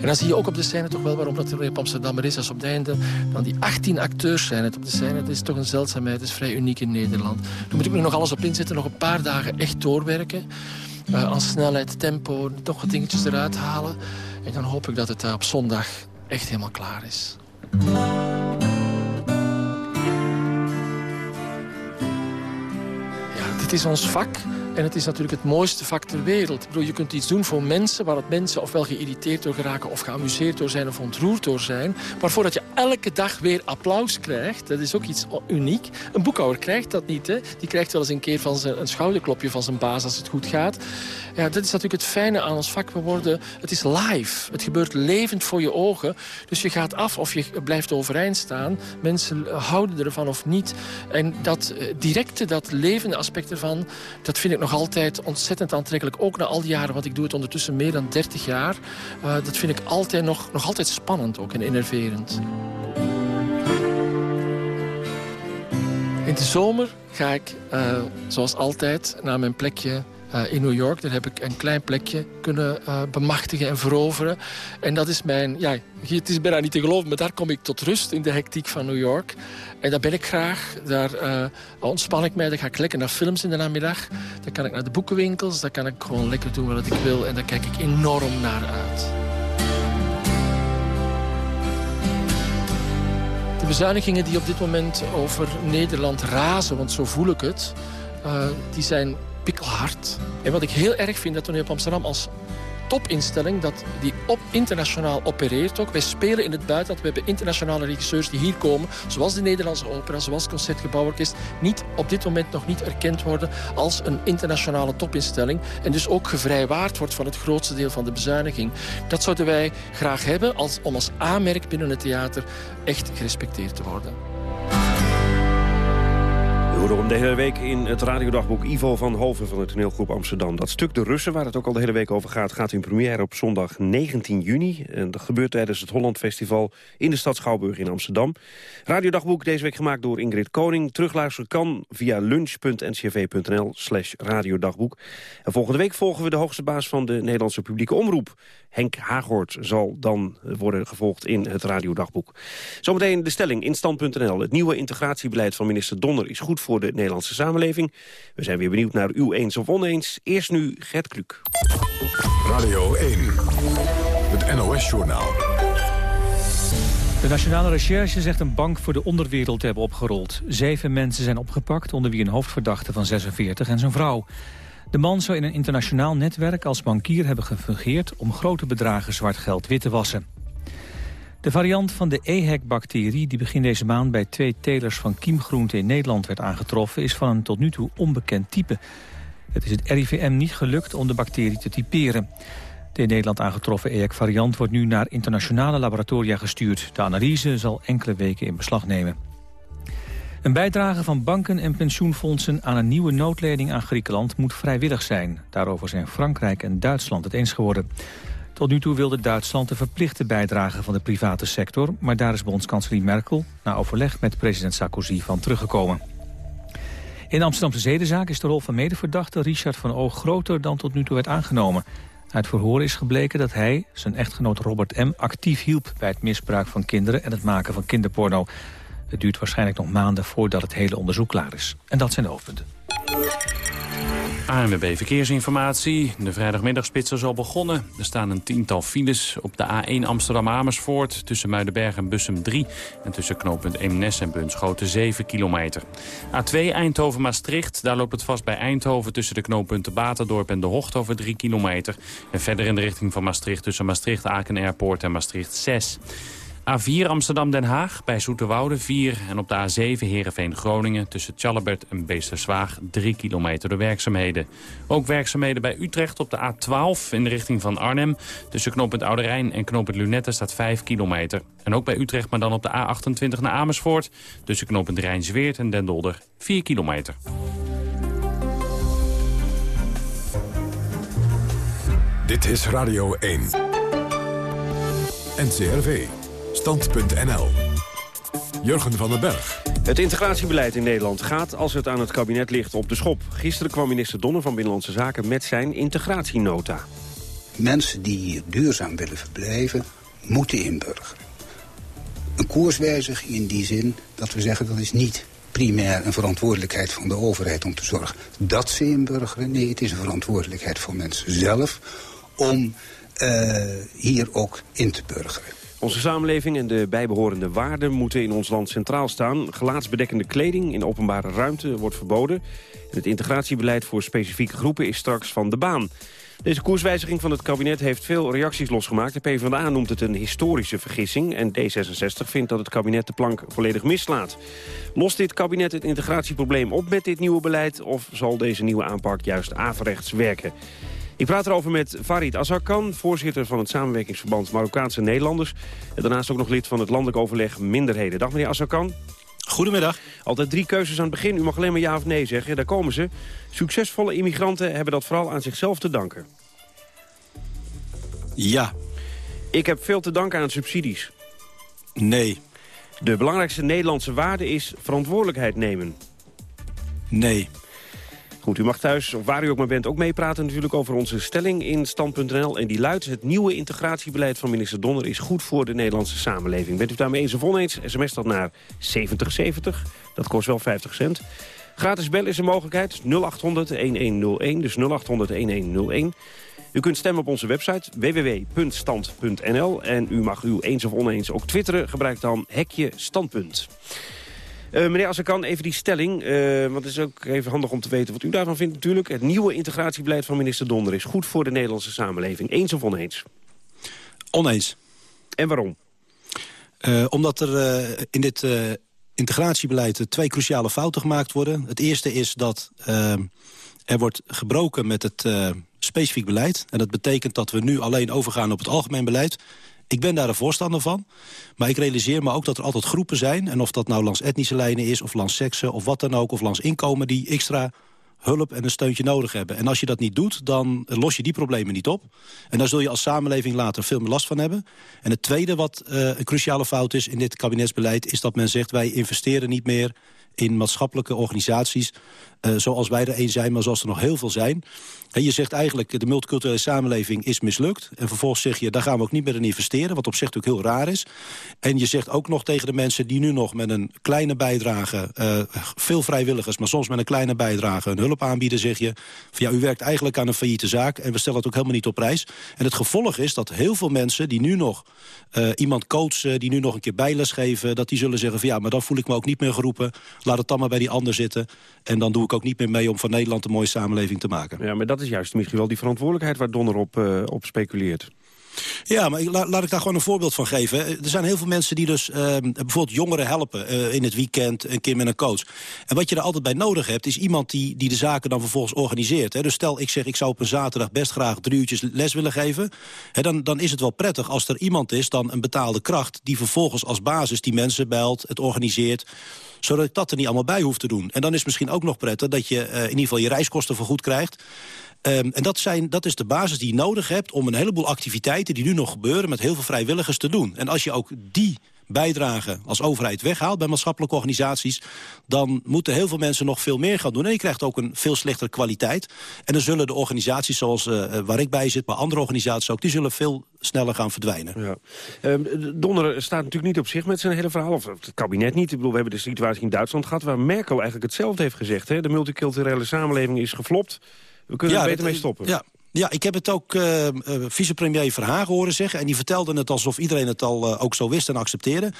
En dan zie je ook op de scène toch wel waarom dat er op Amsterdam is. Als op het einde dan die 18 acteurs zijn het op de scène. Dat is toch een zeldzaamheid. Het is vrij uniek in Nederland. Dan moet ik er nog alles op inzetten. Nog een paar dagen echt doorwerken. Uh, aan snelheid, tempo, toch wat dingetjes eruit halen. En dan hoop ik dat het uh, op zondag echt helemaal klaar is. Ja, dit is ons vak. En het is natuurlijk het mooiste vak ter wereld. Ik bedoel, je kunt iets doen voor mensen waar het mensen ofwel geïrriteerd door geraken... of geamuseerd door zijn of ontroerd door zijn. Waarvoor dat je elke dag weer applaus krijgt. Dat is ook iets uniek. Een boekhouder krijgt dat niet. Hè? Die krijgt wel eens een keer van zijn, een schouderklopje van zijn baas als het goed gaat. Ja, dat is natuurlijk het fijne aan ons vak. We worden, het is live. Het gebeurt levend voor je ogen. Dus je gaat af of je blijft overeind staan. Mensen houden ervan of niet. En dat eh, directe, dat levende aspect ervan... dat vind ik nog altijd ontzettend aantrekkelijk. Ook na al die jaren, want ik doe het ondertussen meer dan 30 jaar. Uh, dat vind ik altijd nog, nog altijd spannend ook en enerverend. In de zomer ga ik, uh, zoals altijd, naar mijn plekje uh, in New York. Daar heb ik een klein plekje kunnen uh, bemachtigen en veroveren. En dat is mijn... Ja, het is bijna niet te geloven, maar daar kom ik tot rust in de hectiek van New York. En daar ben ik graag. Daar uh, ontspan ik mij. Dan ga ik lekker naar films in de namiddag. Dan kan ik naar de boekenwinkels. Dan kan ik gewoon lekker doen wat ik wil. En daar kijk ik enorm naar uit. De bezuinigingen die op dit moment over Nederland razen, want zo voel ik het... Die zijn pikkelhard. En wat ik heel erg vind, dat op Amsterdam als topinstelling dat die op internationaal opereert ook. Wij spelen in het buitenland. We hebben internationale regisseurs die hier komen, zoals de Nederlandse opera, zoals Concertgebouworkest, niet op dit moment nog niet erkend worden als een internationale topinstelling en dus ook gevrijwaard wordt van het grootste deel van de bezuiniging. Dat zouden wij graag hebben als, om als aanmerk binnen het theater echt gerespecteerd te worden. Om de hele week in het radiodagboek Ivo van Hoven van de toneelgroep Amsterdam. Dat stuk De Russen, waar het ook al de hele week over gaat, gaat in première op zondag 19 juni. En dat gebeurt tijdens het Holland Festival in de stad Schouwburg in Amsterdam. Radiodagboek deze week gemaakt door Ingrid Koning. Terugluisteren kan via lunch.ncv.nl slash radiodagboek. En volgende week volgen we de hoogste baas van de Nederlandse publieke omroep. Henk Haaghoort zal dan worden gevolgd in het radiodagboek. Zometeen de stelling in stand.nl. Het nieuwe integratiebeleid van minister Donner is goed voor de Nederlandse samenleving. We zijn weer benieuwd naar uw eens of oneens. Eerst nu Gert Kluk. Radio 1, het NOS-journaal. De Nationale Recherche zegt een bank voor de onderwereld te hebben opgerold. Zeven mensen zijn opgepakt, onder wie een hoofdverdachte van 46 en zijn vrouw. De man zou in een internationaal netwerk als bankier hebben gefungeerd... om grote bedragen zwart geld wit te wassen. De variant van de EHEC-bacterie die begin deze maand... bij twee telers van kiemgroenten in Nederland werd aangetroffen... is van een tot nu toe onbekend type. Het is het RIVM niet gelukt om de bacterie te typeren. De in Nederland aangetroffen EHEC-variant wordt nu naar internationale laboratoria gestuurd. De analyse zal enkele weken in beslag nemen. Een bijdrage van banken en pensioenfondsen aan een nieuwe noodlening aan Griekenland moet vrijwillig zijn. Daarover zijn Frankrijk en Duitsland het eens geworden. Tot nu toe wilde Duitsland de verplichte bijdrage van de private sector... maar daar is bondskanselier Merkel na overleg met president Sarkozy van teruggekomen. In de Amsterdamse zedenzaak is de rol van medeverdachte Richard van Oog groter dan tot nu toe werd aangenomen. Uit verhoor is gebleken dat hij, zijn echtgenoot Robert M., actief hielp bij het misbruik van kinderen en het maken van kinderporno. Het duurt waarschijnlijk nog maanden voordat het hele onderzoek klaar is. En dat zijn de hoofdpunten. ANWB Verkeersinformatie. De vrijdagmiddagspits is al begonnen. Er staan een tiental files op de A1 Amsterdam-Amersfoort... tussen Muidenberg en Bussum 3... en tussen knooppunt Eemnes en Bunschoten 7 kilometer. A2 Eindhoven-Maastricht. Daar loopt het vast bij Eindhoven... tussen de knooppunten Baterdorp en De Hocht over 3 kilometer. En verder in de richting van Maastricht... tussen Maastricht-Aken Airport en Maastricht 6. A4 Amsterdam-Den Haag bij Zoeterwoude 4. En op de A7 Heerenveen-Groningen tussen Tjallebert en Beesterswaag 3 kilometer door werkzaamheden. Ook werkzaamheden bij Utrecht op de A12 in de richting van Arnhem. Tussen knooppunt Oude Rijn en knooppunt Lunette staat 5 kilometer. En ook bij Utrecht, maar dan op de A28 naar Amersfoort. Tussen knooppunt Rijn-Zweert en Den Dolder 4 kilometer. Dit is Radio 1. NCRV. Stand.nl. Jurgen van den Berg. Het integratiebeleid in Nederland gaat, als het aan het kabinet ligt, op de schop. Gisteren kwam minister Donner van Binnenlandse Zaken met zijn integratienota. Mensen die hier duurzaam willen verblijven, moeten inburgeren. Een koerswijziging in die zin dat we zeggen dat is niet primair een verantwoordelijkheid van de overheid om te zorgen dat ze inburgeren. Nee, het is een verantwoordelijkheid van mensen zelf om uh, hier ook in te burgeren. Onze samenleving en de bijbehorende waarden moeten in ons land centraal staan. Gelaatsbedekkende kleding in openbare ruimte wordt verboden. En het integratiebeleid voor specifieke groepen is straks van de baan. Deze koerswijziging van het kabinet heeft veel reacties losgemaakt. De PvdA noemt het een historische vergissing. En D66 vindt dat het kabinet de plank volledig mislaat. Lost dit kabinet het integratieprobleem op met dit nieuwe beleid... of zal deze nieuwe aanpak juist averechts werken? Ik praat erover met Farid Azarkan, voorzitter van het samenwerkingsverband Marokkaanse Nederlanders. En daarnaast ook nog lid van het landelijk overleg Minderheden. Dag meneer Azarkan. Goedemiddag. Altijd drie keuzes aan het begin. U mag alleen maar ja of nee zeggen. Daar komen ze. Succesvolle immigranten hebben dat vooral aan zichzelf te danken. Ja. Ik heb veel te danken aan subsidies. Nee. De belangrijkste Nederlandse waarde is verantwoordelijkheid nemen. Nee. Goed, u mag thuis, waar u ook maar bent, ook meepraten natuurlijk over onze stelling in stand.nl. En die luidt, het nieuwe integratiebeleid van minister Donner is goed voor de Nederlandse samenleving. Bent u daarmee eens of oneens? SMS dat naar 7070, dat kost wel 50 cent. Gratis bellen is een mogelijkheid, 0800-1101, dus 0800-1101. U kunt stemmen op onze website www.stand.nl. En u mag u eens of oneens ook twitteren. Gebruik dan hekje standpunt. Uh, meneer Assekan, even die stelling. Uh, want het is ook even handig om te weten wat u daarvan vindt natuurlijk. Het nieuwe integratiebeleid van minister Donder is goed voor de Nederlandse samenleving. Eens of oneens? Oneens. En waarom? Uh, omdat er in dit integratiebeleid twee cruciale fouten gemaakt worden. Het eerste is dat er wordt gebroken met het specifiek beleid. En dat betekent dat we nu alleen overgaan op het algemeen beleid. Ik ben daar een voorstander van. Maar ik realiseer me ook dat er altijd groepen zijn... en of dat nou langs etnische lijnen is, of langs seksen, of wat dan ook... of langs inkomen die extra hulp en een steuntje nodig hebben. En als je dat niet doet, dan los je die problemen niet op. En daar zul je als samenleving later veel meer last van hebben. En het tweede wat uh, een cruciale fout is in dit kabinetsbeleid... is dat men zegt wij investeren niet meer in maatschappelijke organisaties... Uh, zoals wij er één zijn, maar zoals er nog heel veel zijn. En je zegt eigenlijk, de multiculturele samenleving is mislukt. En vervolgens zeg je, daar gaan we ook niet meer in investeren. Wat op zich natuurlijk heel raar is. En je zegt ook nog tegen de mensen die nu nog met een kleine bijdrage... Uh, veel vrijwilligers, maar soms met een kleine bijdrage... een hulp aanbieden, zeg je... Van, ja, u werkt eigenlijk aan een failliete zaak... en we stellen het ook helemaal niet op prijs. En het gevolg is dat heel veel mensen die nu nog uh, iemand coachen... die nu nog een keer bijles geven... dat die zullen zeggen van ja, maar dan voel ik me ook niet meer geroepen. Laat het dan maar bij die ander zitten. En dan doe ik ook niet meer mee om van Nederland een mooie samenleving te maken. Ja, maar dat is juist misschien wel die verantwoordelijkheid waar Donner op, uh, op speculeert. Ja, maar laat, laat ik daar gewoon een voorbeeld van geven. Er zijn heel veel mensen die dus uh, bijvoorbeeld jongeren helpen uh, in het weekend, een keer met een coach. En wat je er altijd bij nodig hebt, is iemand die, die de zaken dan vervolgens organiseert. Hè. Dus stel, ik zeg, ik zou op een zaterdag best graag drie uurtjes les willen geven. Hè, dan, dan is het wel prettig als er iemand is, dan een betaalde kracht... die vervolgens als basis die mensen belt, het organiseert zodat ik dat er niet allemaal bij hoef te doen. En dan is het misschien ook nog prettig dat je uh, in ieder geval je reiskosten vergoed krijgt. Um, en dat, zijn, dat is de basis die je nodig hebt om een heleboel activiteiten... die nu nog gebeuren met heel veel vrijwilligers te doen. En als je ook die bijdrage als overheid weghaalt bij maatschappelijke organisaties... dan moeten heel veel mensen nog veel meer gaan doen. En je krijgt ook een veel slechtere kwaliteit. En dan zullen de organisaties zoals uh, waar ik bij zit... maar andere organisaties ook, die zullen veel sneller gaan verdwijnen. Ja. Um, Donner staat natuurlijk niet op zich met zijn hele verhaal. Of het kabinet niet. Ik bedoel, we hebben de situatie in Duitsland gehad... waar Merkel eigenlijk hetzelfde heeft gezegd. Hè? De multiculturele samenleving is geflopt. We kunnen ja, er beter mee stoppen. Ja, ja, ik heb het ook uh, uh, vicepremier Verhagen horen zeggen. En die vertelde het alsof iedereen het al uh, ook zo wist en accepteerde.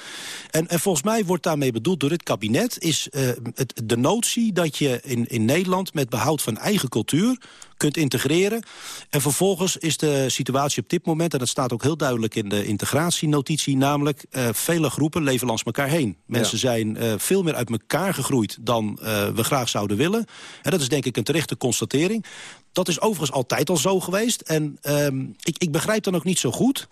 En, en volgens mij wordt daarmee bedoeld door dit kabinet... is het, de notie dat je in, in Nederland met behoud van eigen cultuur kunt integreren. En vervolgens is de situatie op dit moment... en dat staat ook heel duidelijk in de integratienotitie... namelijk vele groepen leven langs elkaar heen. Mensen ja. zijn veel meer uit elkaar gegroeid dan we graag zouden willen. En dat is denk ik een terechte constatering. Dat is overigens altijd al zo geweest. En um, ik, ik begrijp dan ook niet zo goed...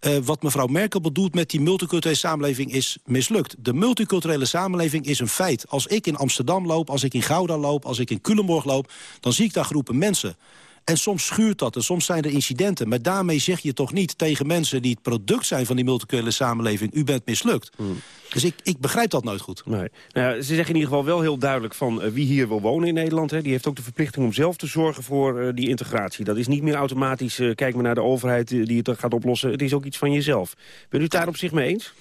Uh, wat mevrouw Merkel bedoelt met die multiculturele samenleving is mislukt. De multiculturele samenleving is een feit. Als ik in Amsterdam loop, als ik in Gouda loop, als ik in Culemborg loop... dan zie ik daar groepen mensen. En soms schuurt dat en soms zijn er incidenten. Maar daarmee zeg je toch niet tegen mensen die het product zijn van die multiculturele samenleving... u bent mislukt. Mm. Dus ik, ik begrijp dat nooit goed. Nee. Nou ze zeggen in ieder geval wel heel duidelijk van uh, wie hier wil wonen in Nederland. Hè, die heeft ook de verplichting om zelf te zorgen voor uh, die integratie. Dat is niet meer automatisch, uh, kijk maar naar de overheid die het gaat oplossen. Het is ook iets van jezelf. Bent u het daar op zich mee eens?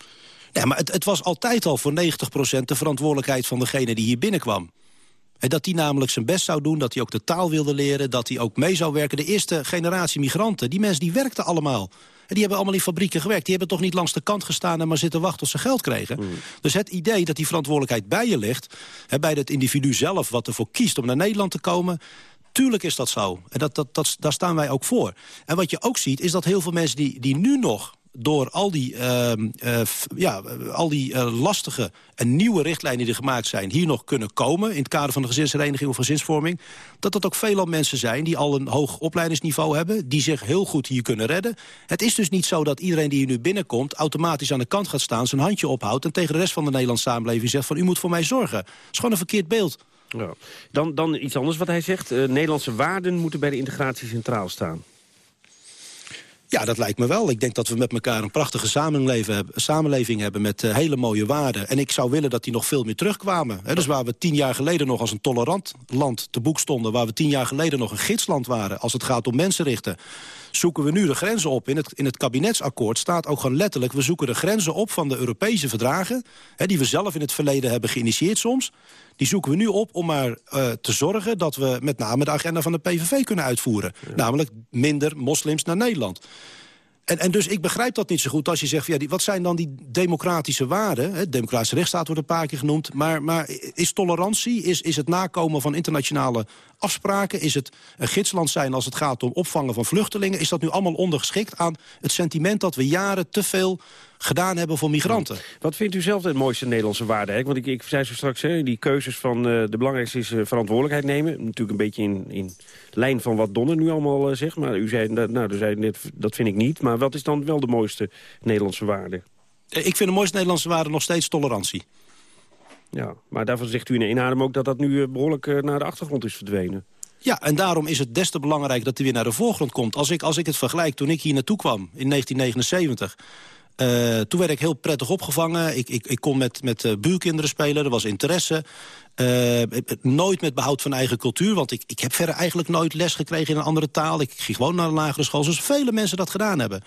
Ja, maar het, het was altijd al voor 90% de verantwoordelijkheid van degene die hier binnenkwam. En dat hij namelijk zijn best zou doen, dat hij ook de taal wilde leren... dat hij ook mee zou werken. De eerste generatie migranten, die mensen die werkten allemaal. En die hebben allemaal in fabrieken gewerkt. Die hebben toch niet langs de kant gestaan en maar zitten wachten tot ze geld kregen. Mm. Dus het idee dat die verantwoordelijkheid bij je ligt... Hè, bij het individu zelf wat ervoor kiest om naar Nederland te komen... Tuurlijk is dat zo. En dat, dat, dat, daar staan wij ook voor. En wat je ook ziet, is dat heel veel mensen die, die nu nog door al die, uh, uh, ja, al die uh, lastige en nieuwe richtlijnen die gemaakt zijn... hier nog kunnen komen in het kader van de gezinshereniging of gezinsvorming... dat dat ook veelal mensen zijn die al een hoog opleidingsniveau hebben... die zich heel goed hier kunnen redden. Het is dus niet zo dat iedereen die hier nu binnenkomt... automatisch aan de kant gaat staan, zijn handje ophoudt... en tegen de rest van de Nederlandse samenleving zegt van... u moet voor mij zorgen. Dat is gewoon een verkeerd beeld. Ja. Dan, dan iets anders wat hij zegt. Nederlandse waarden moeten bij de integratie centraal staan. Ja, dat lijkt me wel. Ik denk dat we met elkaar een prachtige samenleving hebben, samenleving hebben met uh, hele mooie waarden. En ik zou willen dat die nog veel meer terugkwamen. He, dus waar we tien jaar geleden nog als een tolerant land te boek stonden... waar we tien jaar geleden nog een gidsland waren als het gaat om mensenrechten zoeken we nu de grenzen op. In het, in het kabinetsakkoord staat ook gewoon letterlijk... we zoeken de grenzen op van de Europese verdragen... Hè, die we zelf in het verleden hebben geïnitieerd soms. Die zoeken we nu op om maar uh, te zorgen... dat we met name de agenda van de PVV kunnen uitvoeren. Namelijk minder moslims naar Nederland. En, en dus ik begrijp dat niet zo goed als je zegt... Ja, die, wat zijn dan die democratische waarden? Hè? Democratische rechtsstaat wordt een paar keer genoemd. Maar, maar is tolerantie, is, is het nakomen van internationale afspraken? Is het een gidsland zijn als het gaat om opvangen van vluchtelingen? Is dat nu allemaal ondergeschikt aan het sentiment... dat we jaren te veel gedaan hebben voor migranten. Wat vindt u zelf de mooiste Nederlandse waarde? Want ik, ik zei zo straks, hè, die keuzes van uh, de belangrijkste is uh, verantwoordelijkheid nemen. Natuurlijk een beetje in, in lijn van wat Donner nu allemaal uh, zegt. Maar u zei, nou, u zei net, dat vind ik niet. Maar wat is dan wel de mooiste Nederlandse waarde? Ik vind de mooiste Nederlandse waarde nog steeds tolerantie. Ja, maar daarvan zegt u in één adem ook dat dat nu behoorlijk naar de achtergrond is verdwenen. Ja, en daarom is het des te belangrijk dat hij weer naar de voorgrond komt. Als ik, als ik het vergelijk toen ik hier naartoe kwam in 1979... Uh, toen werd ik heel prettig opgevangen. Ik, ik, ik kon met, met uh, buurkinderen spelen, er was interesse. Uh, nooit met behoud van eigen cultuur, want ik, ik heb verder eigenlijk nooit les gekregen in een andere taal. Ik ging gewoon naar een lagere school, zoals vele mensen dat gedaan hebben.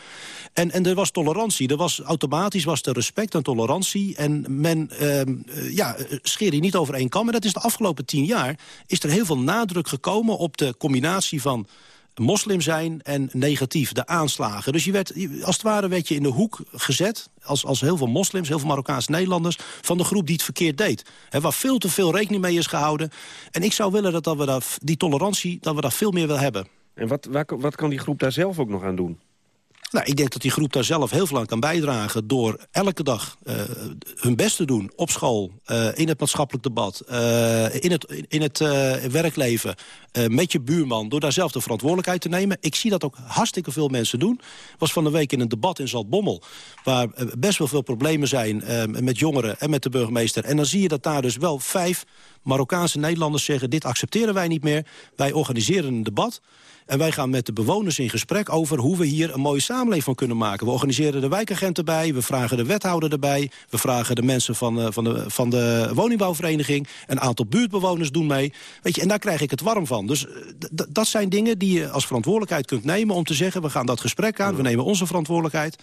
En, en er was tolerantie, er was, automatisch was er respect en tolerantie. En men ehm, ja, scheer je niet over één kam. En dat is de afgelopen tien jaar, is er heel veel nadruk gekomen op de combinatie van moslim zijn en negatief, de aanslagen. Dus je werd, als het ware werd je in de hoek gezet... als, als heel veel moslims, heel veel Marokkaanse Nederlanders... van de groep die het verkeerd deed. He, waar veel te veel rekening mee is gehouden. En ik zou willen dat, dat we daar, die tolerantie dat we daar veel meer willen hebben. En wat, wat kan die groep daar zelf ook nog aan doen? Nou, ik denk dat die groep daar zelf heel veel aan kan bijdragen... door elke dag uh, hun best te doen op school, uh, in het maatschappelijk debat... Uh, in het, in het werkleven, met je buurman... door daar zelf de verantwoordelijkheid te nemen. Ik zie dat ook hartstikke veel mensen doen. was van de week in een debat in Zaltbommel... waar best wel veel problemen zijn met jongeren en met de burgemeester. En dan zie je dat daar dus wel vijf Marokkaanse Nederlanders zeggen... dit accepteren wij niet meer, wij organiseren een debat... En wij gaan met de bewoners in gesprek over hoe we hier een mooie samenleving van kunnen maken. We organiseren de wijkagenten bij, we vragen de wethouder erbij... we vragen de mensen van, uh, van, de, van de woningbouwvereniging... een aantal buurtbewoners doen mee. Weet je, en daar krijg ik het warm van. Dus uh, dat zijn dingen die je als verantwoordelijkheid kunt nemen... om te zeggen, we gaan dat gesprek aan, we nemen onze verantwoordelijkheid...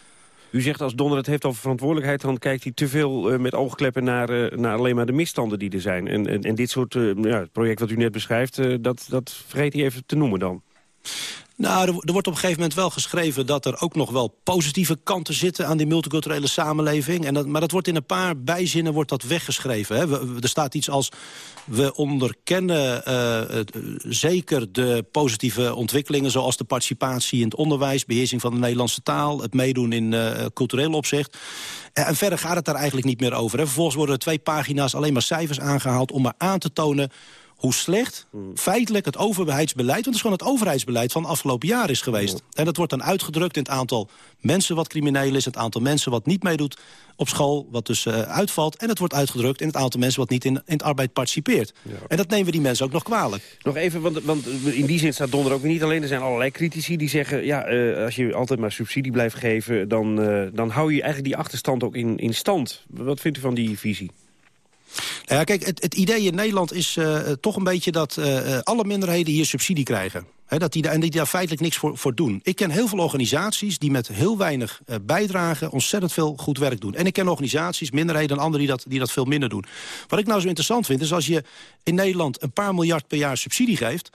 U zegt als Donner het heeft over verantwoordelijkheid... dan kijkt hij te veel uh, met oogkleppen naar, naar alleen maar de misstanden die er zijn. En, en, dit soort ja, project wat u net beschrijft, dat, dat vergeet hij even te noemen dan. Nou, er, er, wordt op een gegeven moment wel geschreven... dat er ook nog wel positieve kanten zitten aan die multiculturele samenleving. En dat, maar dat wordt in een paar bijzinnen wordt dat weggeschreven. Hè. Er staat iets als... we onderkennen uh, zeker de positieve ontwikkelingen... zoals de participatie in het onderwijs... beheersing van de Nederlandse taal... het meedoen in uh, cultureel opzicht. En verder gaat het daar eigenlijk niet meer over. Hè. Vervolgens worden er twee pagina's alleen maar cijfers aangehaald... om maar aan te tonen hoe slecht feitelijk het overheidsbeleid... want het is gewoon het overheidsbeleid van afgelopen jaar is geweest. En dat wordt dan uitgedrukt in het aantal mensen wat crimineel is... het aantal mensen wat niet meedoet op school, wat dus uh, uitvalt... en het wordt uitgedrukt in het aantal mensen wat niet in, in het arbeid participeert. En dat nemen we die mensen ook nog kwalijk. Nog even, want, want in die zin staat Donder ook niet alleen... er zijn allerlei critici die zeggen... ja, uh, als je altijd maar subsidie blijft geven... dan, uh, dan hou je eigenlijk die achterstand ook in, in stand. Wat vindt u van die visie? Nou ja, kijk, het, het, idee in Nederland is uh, toch een beetje dat uh, alle minderheden hier subsidie krijgen. Dat die, en die daar feitelijk niks voor, voor doen. Ik ken heel veel organisaties die met heel weinig uh, bijdragen... ontzettend veel goed werk doen. En ik ken organisaties, minderheden en anderen die dat, die dat veel minder doen. Wat ik nou zo interessant vind, is als je in Nederland... een paar miljard per jaar subsidie geeft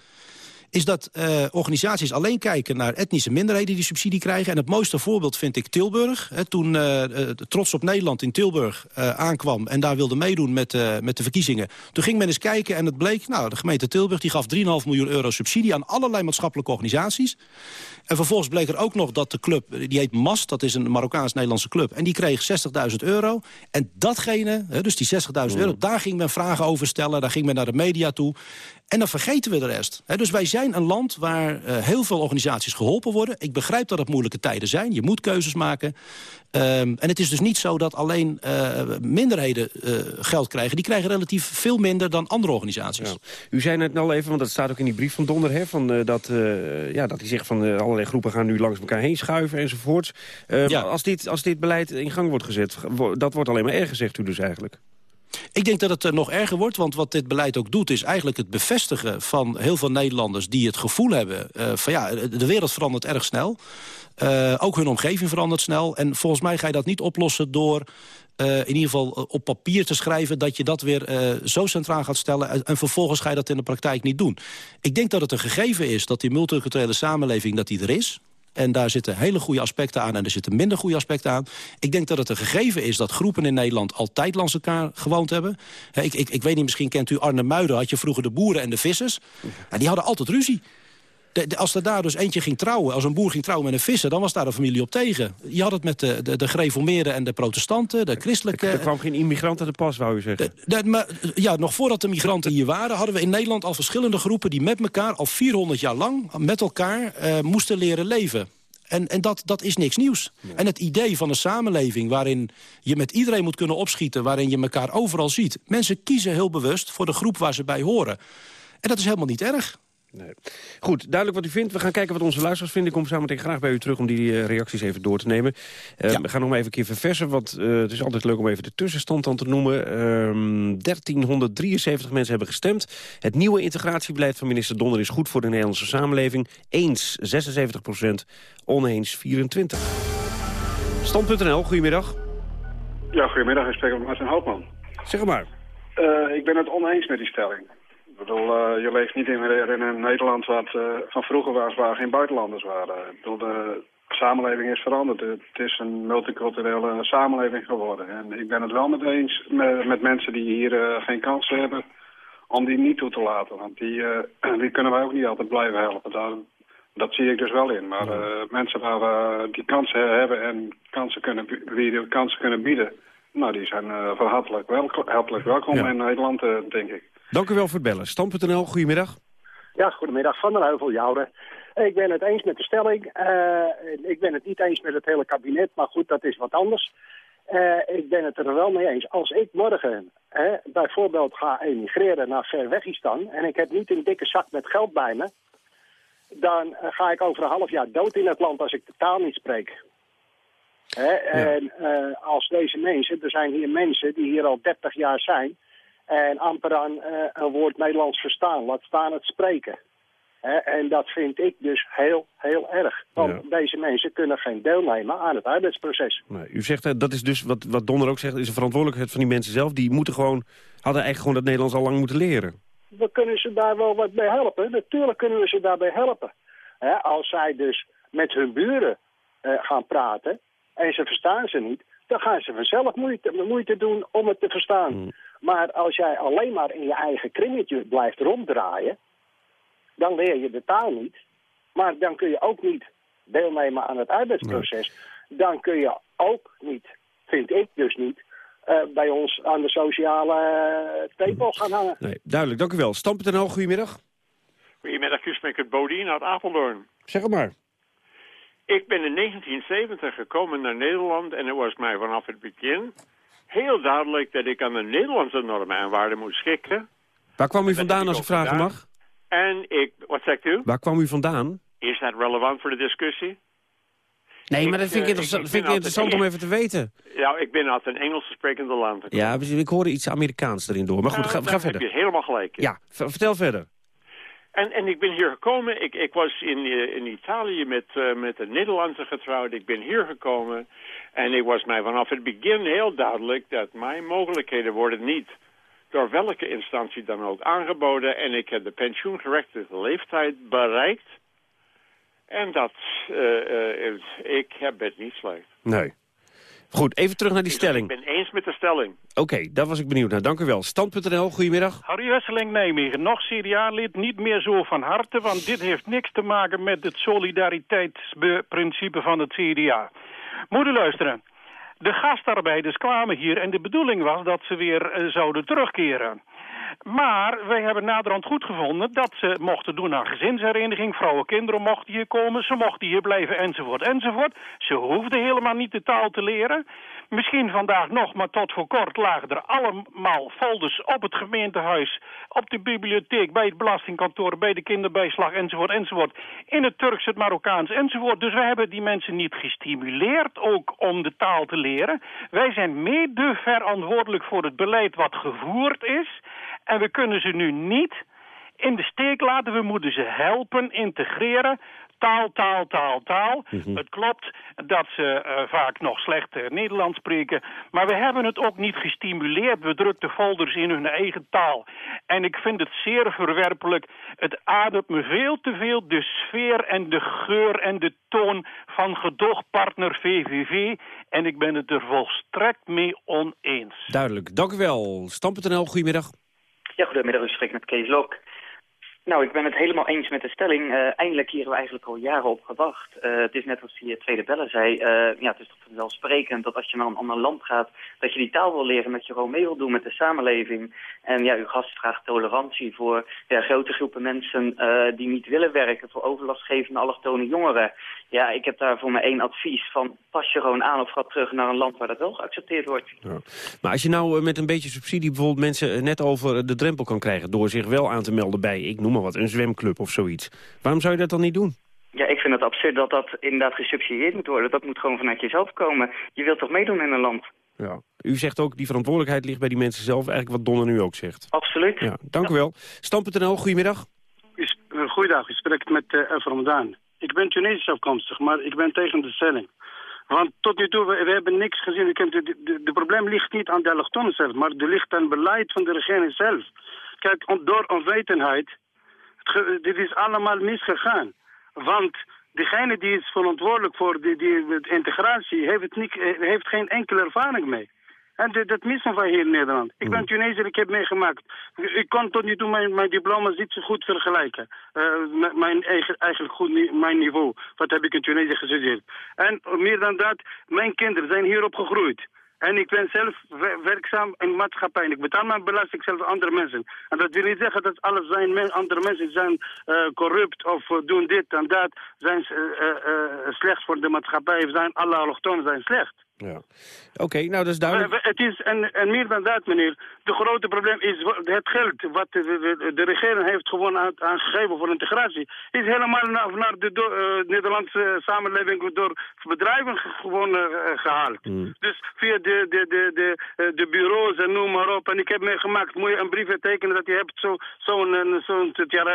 is dat uh, organisaties alleen kijken naar etnische minderheden die subsidie krijgen. En het mooiste voorbeeld vind ik Tilburg. Toen uh, Trots op Nederland in Tilburg aankwam en daar wilde meedoen met, met de verkiezingen. Toen ging men eens kijken en het bleek, nou, de gemeente Tilburg die gaf 3,5 miljoen euro subsidie aan allerlei maatschappelijke organisaties. En vervolgens bleek er ook nog dat de club, die heet MAS, dat is een Marokkaans-Nederlandse club. En die kreeg 60.000 euro. En datgene, dus die 60.000 euro, daar ging men vragen over stellen. Daar ging men naar de media toe. En dan vergeten we de rest. dus wij zijn een land waar heel veel organisaties geholpen worden. Ik begrijp dat het moeilijke tijden zijn. Je moet keuzes maken. Ehm, en het is dus niet zo dat alleen minderheden geld krijgen. Die krijgen relatief veel minder dan andere organisaties. U zei net al even, want dat staat ook in die brief van Donder... Hè, van, dat, ja, dat hij zegt van allerlei groepen gaan nu langs elkaar heen schuiven enzovoorts. Als, dit, als dit beleid in gang wordt gezet, dat wordt alleen maar erger, zegt u dus eigenlijk. Ik denk dat het nog erger wordt, want wat dit beleid ook doet... is eigenlijk het bevestigen van heel veel Nederlanders die het gevoel hebben... Uh, van ja, de wereld verandert erg snel. Uh, ook hun omgeving verandert snel. En volgens mij ga je dat niet oplossen door... Uh, in ieder geval op papier te schrijven... dat je dat weer zo centraal gaat stellen... En, en, vervolgens ga je dat in de praktijk niet doen. Ik denk dat het een gegeven is dat die multiculturele samenleving dat die er is. En daar zitten hele goede aspecten aan en er zitten minder goede aspecten aan. Ik denk dat het een gegeven is dat groepen in Nederland altijd langs elkaar gewoond hebben. ik, ik, ik weet niet, misschien kent u Arne Muiden, had je vroeger de boeren en de vissers. Ja, die hadden altijd ruzie als er daar dus eentje ging trouwen, als een boer ging trouwen met een visser... dan was daar een familie op tegen. Je had het met de, de, de gereformeerden en de protestanten, de christelijke... Er kwam geen immigrant aan de pas, wou u zeggen. maar, ja, nog voordat de migranten hier waren... hadden we in Nederland al verschillende groepen... die met elkaar al 400 jaar lang met elkaar uh, moesten leren leven. En, en dat, dat is niks nieuws. En het idee van een samenleving waarin je met iedereen moet kunnen opschieten... waarin je elkaar overal ziet. Mensen kiezen heel bewust voor de groep waar ze bij horen. En dat is helemaal niet erg. Nee. Goed, duidelijk wat u vindt. We gaan kijken wat onze luisteraars vinden. Ik kom zo meteen graag bij u terug om die uh, reacties even door te nemen. Uh, We gaan nog maar even een keer verversen, want uh, het is altijd leuk om even de tussenstand dan te noemen. 1373 ehm, mensen hebben gestemd. Het nieuwe integratiebeleid van minister Donner is goed voor de Nederlandse samenleving. Eens 76 procent, oneens 24. Stand.nl, goedemiddag. Ja, goedemiddag. Ik spreek met Martin Houtman. Zeg maar. ik ben het oneens met die stelling. Ik bedoel, uh, je leeft niet in, in een Nederland wat uh, van vroeger was waar geen buitenlanders waren. Ik bedoel, de samenleving is veranderd. Het is een multiculturele samenleving geworden. En ik ben het wel met eens met, met mensen die hier uh, geen kans hebben om die niet toe te laten. Want die, die kunnen wij ook niet altijd blijven helpen. Daar, dat zie ik dus wel in. Maar mensen waar die kansen hebben en kansen kunnen bieden, kansen kunnen bieden... Nou, die zijn van hartelijk, hartelijk welkom in Nederland, denk ik. Dank u wel voor het bellen. Stam.nl, goedemiddag. Ja, goedemiddag. Van der Heuvel, Joude. Ik ben het eens met de stelling. Uh, ik ben het niet eens met het hele kabinet, maar goed, dat is wat anders. Uh, ik ben het er wel mee eens. Als ik morgen hè, bijvoorbeeld ga emigreren naar Verwegistan... en ik heb niet een dikke zak met geld bij me... dan uh, ga ik over een half jaar dood in het land als ik de taal niet spreek. Hè? Ja. En als deze mensen, er zijn hier mensen die hier al 30 jaar zijn... En amper aan uh, een woord Nederlands verstaan, laat staan het spreken. en dat vind ik dus heel, heel erg. Want deze mensen kunnen geen deelnemen aan het arbeidsproces. Nee, u zegt, uh, dat is dus wat, wat Donner ook zegt, is een verantwoordelijkheid van die mensen zelf. Die moeten gewoon, hadden eigenlijk gewoon dat Nederlands al lang moeten leren. We kunnen ze daar wel wat bij helpen. Natuurlijk kunnen we ze daarbij helpen. als zij dus met hun buren uh, gaan praten en ze verstaan ze niet... dan gaan ze vanzelf moeite, moeite doen om het te verstaan. Mm. Maar als jij alleen maar in je eigen kringetje blijft ronddraaien, dan leer je de taal niet. Maar dan kun je ook niet deelnemen aan het arbeidsproces. Dan kun je ook niet, vind ik dus niet, uh, bij ons aan de sociale uh, tepel gaan hangen. Nee, duidelijk, dank u wel. Stam.nl, goedemiddag. Goedemiddag, u spreekt het Bodien uit Apeldoorn. Zeg het maar. Ik ben in 1970 gekomen naar Nederland en het was mij vanaf het begin heel duidelijk dat ik aan de Nederlandse normen en waarden moet schikken. Waar kwam u vandaan, als ik vragen mag? En ik, wat zegt u? Waar kwam u vandaan? Is dat relevant voor de discussie? Nee, maar dat vind ik, eh, interessant, vind ik interessant om even te weten. Ja, ik ben uit een Engelse sprekende land. Ja, ik hoorde iets Amerikaans erin door. Maar goed, nou, ga, ga verder. heb je helemaal gelijk. Ja, vertel verder. En, en ik ben hier gekomen. Ik, ik was in, eh, in Italië met, uh, met een Nederlandse getrouwd. Ik ben hier gekomen. En ik was mij vanaf het begin heel duidelijk dat mijn mogelijkheden worden niet door welke instantie dan ook aangeboden. En ik heb de pensioengerechtigde leeftijd bereikt. En dat, uh, ik heb het niet slecht. Nee. Goed, even terug naar die stelling. Ik ben eens met de stelling. Oké, okay, daar was ik benieuwd naar. Dank u wel. Stand.nl, goedemiddag. Harry Wesseling, Nijmegen. Nog CDA-lid, niet meer zo van harte... want dit heeft niks te maken met het solidariteitsprincipe van het CDA. Moet u luisteren. De gastarbeiders kwamen hier en de bedoeling was dat ze weer uh, zouden terugkeren. Maar wij hebben naderhand goed gevonden dat ze mochten doen aan gezinshereniging. Vrouwen, kinderen mochten hier komen. Ze mochten hier blijven enzovoort enzovoort. Ze hoefden helemaal niet de taal te leren. Misschien vandaag nog, maar tot voor kort lagen er allemaal folders op het gemeentehuis, op de bibliotheek, bij het belastingkantoor, bij de kinderbijslag enzovoort enzovoort. In het Turks, het Marokkaans enzovoort. Dus wij hebben die mensen niet gestimuleerd ook om de taal te leren. Wij zijn mede verantwoordelijk voor het beleid wat gevoerd is. En we kunnen ze nu niet in de steek laten. We moeten ze helpen, integreren taal, taal, taal, taal. Mhm. Het klopt dat ze eh, vaak nog slecht eh, Nederlands spreken. Maar we hebben het ook niet gestimuleerd. We drukten folders in hun eigen taal. En ik vind het zeer verwerpelijk. Het ademt me veel te veel de sfeer en de geur en de toon van gedoogpartner VVV. En ik ben het er volstrekt mee oneens. Duidelijk. Dank u wel. Stam.nl, goedemiddag. Ja, goedemiddag. U spreekt met Kees Lok. Nou, ik ben het helemaal eens met de stelling. Eh, eindelijk hier we eigenlijk al jaren op gewacht. Eh, het is net als die tweede beller zei. eh, ja, het is toch vanzelfsprekend dat als je naar een ander land gaat... dat je die taal wil leren, dat je gewoon mee wil doen met de samenleving. En ja, uw gast vraagt tolerantie voor ja, grote groepen mensen... eh, die niet willen werken, voor overlastgevende allochtone jongeren. Ja, ik heb daar voor me één advies van... pas je gewoon aan of ga terug naar een land waar dat wel geaccepteerd wordt. Ja. Maar als je nou eh, met een beetje subsidie bijvoorbeeld mensen eh, net over de drempel kan krijgen... door zich wel aan te melden bij, ik noem maar wat, een zwemclub of zoiets. Waarom zou je dat dan niet doen? Ja, ik vind het absurd dat dat inderdaad gesubsidieerd moet worden. Dat moet gewoon vanuit jezelf komen. Je wilt toch meedoen in een land? Ja. U zegt ook, die verantwoordelijkheid ligt bij die mensen zelf. Eigenlijk wat Donner nu ook zegt. Absoluut. Ja, dank u wel. Stam.nl, goedemiddag. Uh, Goeiedag, u spreekt met uh, Elf Ramadan. Ik ben Tunesisch afkomstig, maar ik ben tegen de stelling. Want tot nu toe, we, we hebben niks gezien. Ik heb de, de, de probleem ligt niet aan de allochtonen zelf, maar het ligt aan het beleid van de regering zelf. Kijk, on, door onwetendheid, het dit is allemaal misgegaan. Want degene die is verantwoordelijk voor die, die, de integratie, heeft, het niet, heeft geen enkele ervaring mee. En dit, dat missen wij hier in Nederland. Ik ben Tunesiër, ik heb meegemaakt. Ik kon tot nu toe mijn, mijn diploma's niet zo goed vergelijken. Met mijn eigen, eigenlijk goed mijn niveau. Wat heb ik in Tunesië gestudeerd. En meer dan dat, mijn kinderen zijn hier opgegroeid. En ik ben zelf wer- werkzaam in maatschappij. Ik betaal mijn belasting zelfs andere mensen. En dat wil niet zeggen dat alles zijn men, andere mensen zijn eh, corrupt of eh, doen dit en dat. Zijn eh, slecht voor de maatschappij. Of zijn alle allochtonen zijn slecht. Ja. Oké, nou dat is duidelijk. Het is, en, en meer dan dat, meneer. De grote probleem is het geld wat de, de, de regering heeft gewoon aan- aangegeven voor integratie. Is helemaal naar, naar de do- eh, Nederlandse samenleving door bedrijven ge- gewoon eh, gehaald. Dus via de, de, de, de, eh, de bureaus en noem maar op. En ik heb meegemaakt, moet je een brief tekenen dat je hebt zo'n zo zo'n zo'n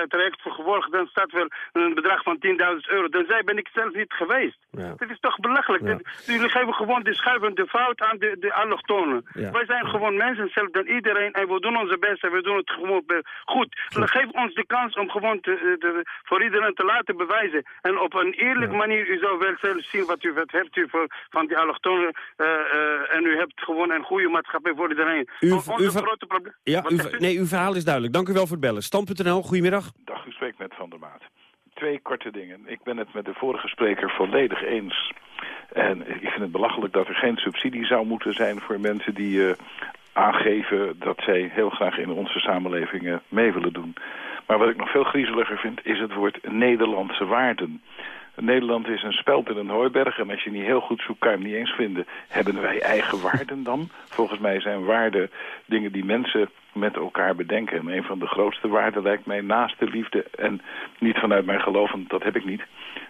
traject voor gevolgd. Dan staat wel een bedrag van 10.000 euro. Dan zei ben ik zelf niet geweest. Ja. Dat is toch belachelijk. Ja. Jullie geven gewoon de schuivende fout aan de, de allochtonen. Ja. Wij zijn gewoon mensen, zelf dan iedereen. En we doen onze best en we doen het gewoon goed. Dan Geef ons de kans om gewoon te, te- voor iedereen te laten bewijzen. En op een eerlijke manier, u zou wel zelf zien wat u wat hebt u voor, van die allochtonen. eh, eh, en u hebt gewoon een goede maatschappij voor iedereen. U- grote probleem... Ja, u? nee, uw verhaal is duidelijk. Dank u wel voor het bellen. Stam.nl, goedemiddag. Dag, u spreekt met Van der Maat. Twee korte dingen. Ik ben het met de vorige spreker volledig eens. En ik vind het belachelijk dat er geen subsidie zou moeten zijn voor mensen die eh, aangeven dat zij heel graag in onze samenleving eh, mee willen doen. Maar wat ik nog veel griezeliger vind is het woord Nederlandse waarden. Nederland is een speld in een hooiberg en als je niet heel goed zoekt kan je hem niet eens vinden. Hebben wij eigen waarden dan? Volgens mij zijn waarden dingen die mensen met elkaar bedenken. En een van de grootste waarden lijkt mij naast de liefde. En niet vanuit mijn geloof, want dat heb ik niet.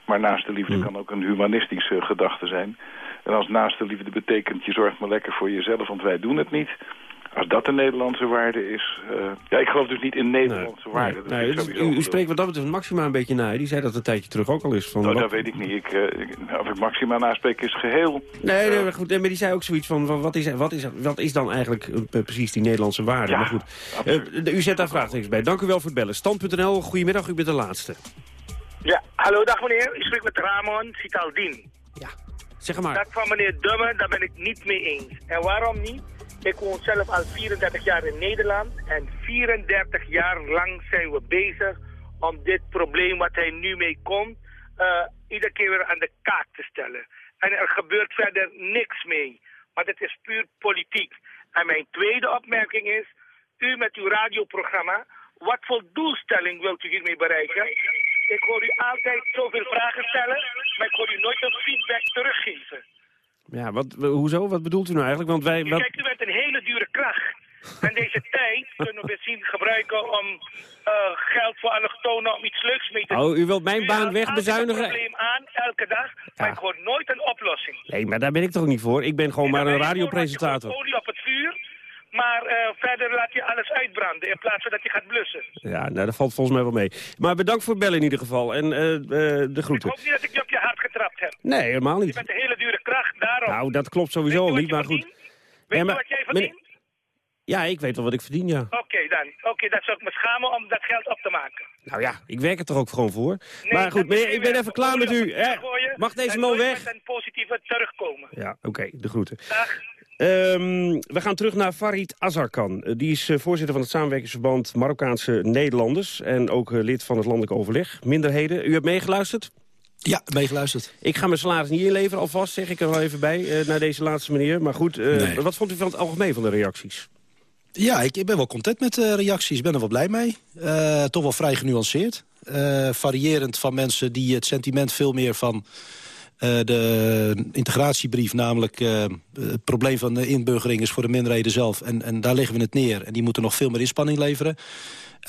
Maar naast de liefde kan ook een humanistische gedachte zijn. En als naast de liefde betekent je zorgt maar lekker voor jezelf, want wij doen het niet. Als dat de Nederlandse waarde is... eh, ja, ik geloof dus niet in Nederlandse waarden. Dat Nee, ik dus u, spreekt wat dat betreft Maxima een beetje na. Die zei dat een tijdje terug ook al is. Van Nou, wat- dat weet ik niet. Ik, eh, ik- of ik Maxima naspreek is geheel. Nee, nee, maar goed, maar die zei ook zoiets van, van wat, is, wat, is, wat is dan eigenlijk eh, precies die Nederlandse waarde? Ja, maar goed, Eh, u zet daar vraagtekens bij. Dank u wel voor het bellen. Stand.nl, goedemiddag, u bent de laatste. Ja, hallo, dag meneer. U spreekt met Ramon Citaldin. Zeg maar. Dat van meneer Dumme, daar ben ik niet mee eens. En waarom niet? Ik woon zelf al 34 jaar in Nederland. En 34 jaar lang zijn we bezig om dit probleem wat hij nu mee komt, eh, iedere keer weer aan de kaak te stellen. En er gebeurt verder niks mee. Maar dit is puur politiek. En mijn tweede opmerking is, u met uw radioprogramma, wat voor doelstelling wilt u hiermee bereiken? Ik hoor u altijd zoveel vragen stellen, maar ik hoor u nooit een feedback teruggeven. Ja, wat, hoezo? Wat bedoelt u nou eigenlijk? Want wij... Wat... Kijk, een hele dure kracht. En deze tijd kunnen we misschien gebruiken om eh, geld voor allochtonen om iets leuks mee te doen. Oh, u wilt mijn baan wegbezuinigen? een probleem aan, elke dag, maar ik hoor nooit een oplossing. Nee, maar daar ben ik toch niet voor? Ik ben gewoon maar een radiopresentator. Olie op het vuur, maar eh, verder laat je alles uitbranden in plaats van dat je gaat blussen. Ja, nou, dat valt volgens mij wel mee. Maar bedankt voor het bellen in ieder geval. En eh, de groeten. Ik hoop niet dat ik je op je hart getrapt heb. Nee, helemaal Je niet. bent een hele dure kracht, daarom. Nou, dat klopt sowieso al niet, maar goed. Weet Ja, je maar- wat jij verdient? Ja, ik weet wel wat ik verdien, ja. Oké dan. Oké, dat zou ik me schamen om dat geld op te maken. Nou ja, ik werk er toch ook gewoon voor. Nee, maar goed, meneer, ik ben even klaar met u. het Hè? Mag deze en man weg? een positieve terugkomen. Ja, oké, de groeten. Ehm, we gaan terug naar Farid Azarkan. Eh, Die is eh, voorzitter van het samenwerkingsverband Marokkaanse Nederlanders... en ook eh, lid van het landelijk overleg. Minderheden, u hebt meegeluisterd? Ja, meegeluisterd. Ik ga mijn salaris niet inleveren alvast, zeg ik er wel even bij, eh, naar deze laatste meneer. Maar goed, eh, Nee. wat vond u van het algemeen van de reacties? Ja, ik, ik ben wel content met de reacties. Ik ben er wel blij mee. Eh, toch wel vrij genuanceerd. Variërend van mensen die het sentiment veel meer van de integratiebrief... namelijk het probleem van de inburgering is voor de minderheden zelf. En, en daar leggen we het neer. En die moeten nog veel meer inspanning leveren.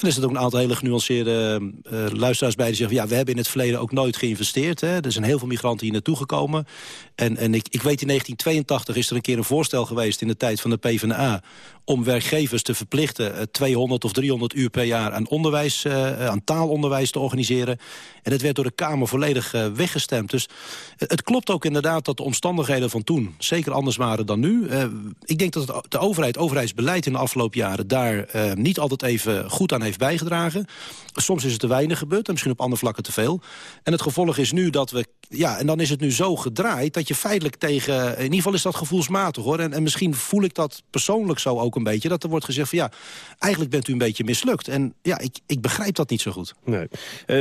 En er zitten ook een aantal hele genuanceerde eh, luisteraars bij die zeggen... ja, we hebben in het verleden ook nooit geïnvesteerd. Hè. Er zijn heel veel migranten hier naartoe gekomen. En, en ik, ik weet, in 1982 is er een keer een voorstel geweest... in de tijd van de PvdA om werkgevers te verplichten... eh, 200 of 300 uur per jaar aan, onderwijs, eh, aan taalonderwijs te organiseren. En dat werd door de Kamer volledig eh, weggestemd. Dus het, klopt ook inderdaad dat de omstandigheden van toen... zeker anders waren dan nu. Eh, ik denk dat de overheid, overheidsbeleid in de afgelopen jaren... daar eh, niet altijd even goed aan heeft bijgedragen. Soms is het te weinig gebeurd en misschien op andere vlakken te veel. En het gevolg is nu dat we... Ja, en dan is het nu zo gedraaid dat je feitelijk tegen... In ieder geval is dat gevoelsmatig, hoor. En, en misschien voel ik dat persoonlijk zo ook een beetje. Dat er wordt gezegd van ja, eigenlijk bent u een beetje mislukt. En ja, ik, ik begrijp dat niet zo goed. Nee. Eh,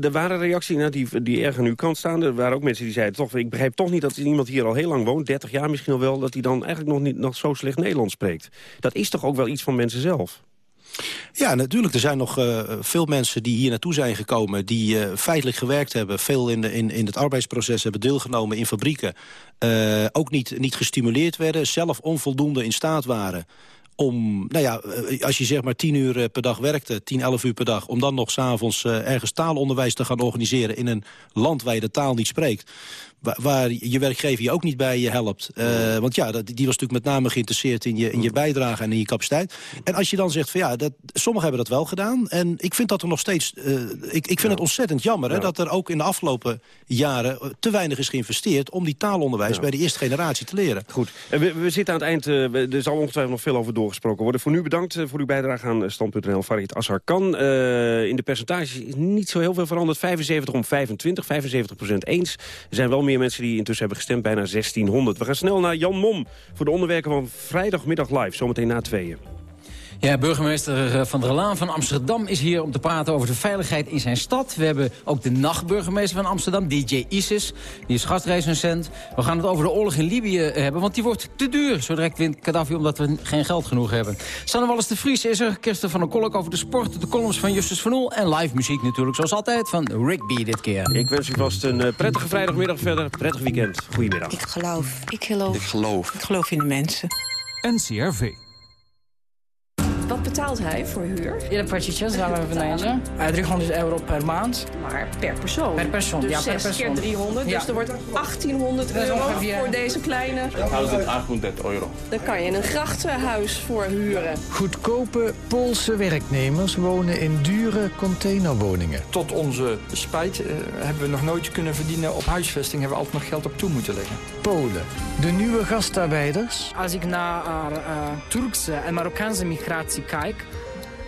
er waren reacties nou, die, die erg aan uw kant staan. Er waren ook mensen die zeiden, toch, ik begrijp toch niet dat iemand hier al heel lang woont, 30 jaar misschien al wel, dat hij dan eigenlijk nog, niet, nog zo slecht Nederlands spreekt. Dat is toch ook wel iets van mensen zelf? Ja, natuurlijk. Er zijn nog uh, veel mensen die hier naartoe zijn gekomen... die uh, feitelijk gewerkt hebben, veel in, de, in, in het arbeidsproces hebben deelgenomen in fabrieken. Uh, ook niet, niet gestimuleerd werden, zelf onvoldoende in staat waren om, nou ja, als je zeg maar tien uur per dag werkte, 10, 11 uur per dag... om dan nog s'avonds ergens taalonderwijs te gaan organiseren... in een land waar je de taal niet spreekt... Waar, je werkgever je ook niet bij je helpt. Uh, want ja, dat, die was natuurlijk met name geïnteresseerd in je, in je bijdrage en in je capaciteit. En als je dan zegt van ja, dat, sommigen hebben dat wel gedaan. En ik vind dat er nog steeds... Uh, ik, ik vind ja. het ontzettend jammer hè, ja. dat er ook in de afgelopen jaren... te weinig is geïnvesteerd om die taalonderwijs ja. bij de eerste generatie te leren. Goed. We, we zitten aan het eind. Uh, er zal ongetwijfeld nog veel over doorgesproken worden. Voor nu bedankt voor uw bijdrage aan Stand.nl. Farid Assar kan. in de percentages is niet zo heel veel veranderd. 75 om 25, 75 procent eens. Er zijn wel meer mensen die intussen hebben gestemd, bijna 1600. We gaan snel naar Jan Mom voor de onderwerpen van vrijdagmiddag live, zometeen na tweeën. Ja, burgemeester Van der Laan van Amsterdam is hier om te praten over de veiligheid in zijn stad. We hebben ook de nachtburgemeester van Amsterdam, DJ Isis. Die is gastrecensent. We gaan het over de oorlog in Libië hebben, want die wordt te duur. Zo direct wint Gaddafi omdat we geen geld genoeg hebben. Sanne Wallis de Vries is er, Kirsten van der Kolk over de sport... de columns van Justus van Oel en live muziek natuurlijk, zoals altijd, van B dit keer. Ik wens u vast een uh, prettige vrijdagmiddag verder, prettig weekend. Goedemiddag. Ik geloof. Ik geloof. Ik geloof. Ik geloof in de mensen. NCRV. Wat betaalt hij voor huur? Ile płacicie za wynajęcie? 300 euro per maand. Maar per persoon? Per persoon, dus ja, per 6 persoon. keer 300, ja. dus er wordt 1800 euro ongeveer... voor deze kleine... 1800 euro. Dan kan je een grachtenhuis voor huren. Goedkope Poolse werknemers wonen in dure containerwoningen. Tot onze spijt uh, hebben we nog nooit kunnen verdienen op huisvesting. Hebben we altijd nog geld op toe moeten leggen. Polen, de nieuwe gastarbeiders. Als ik naar uh, Turkse en Marokkaanse migratie kijk,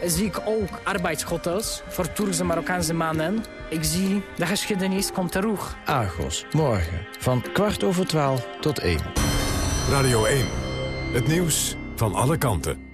zie ik ook arbeidshotels voor Turkse Marokkaanse mannen. Ik zie de geschiedenis komt terug. Argos, morgen van kwart over twaalf tot één. Radio 1, het nieuws van alle kanten.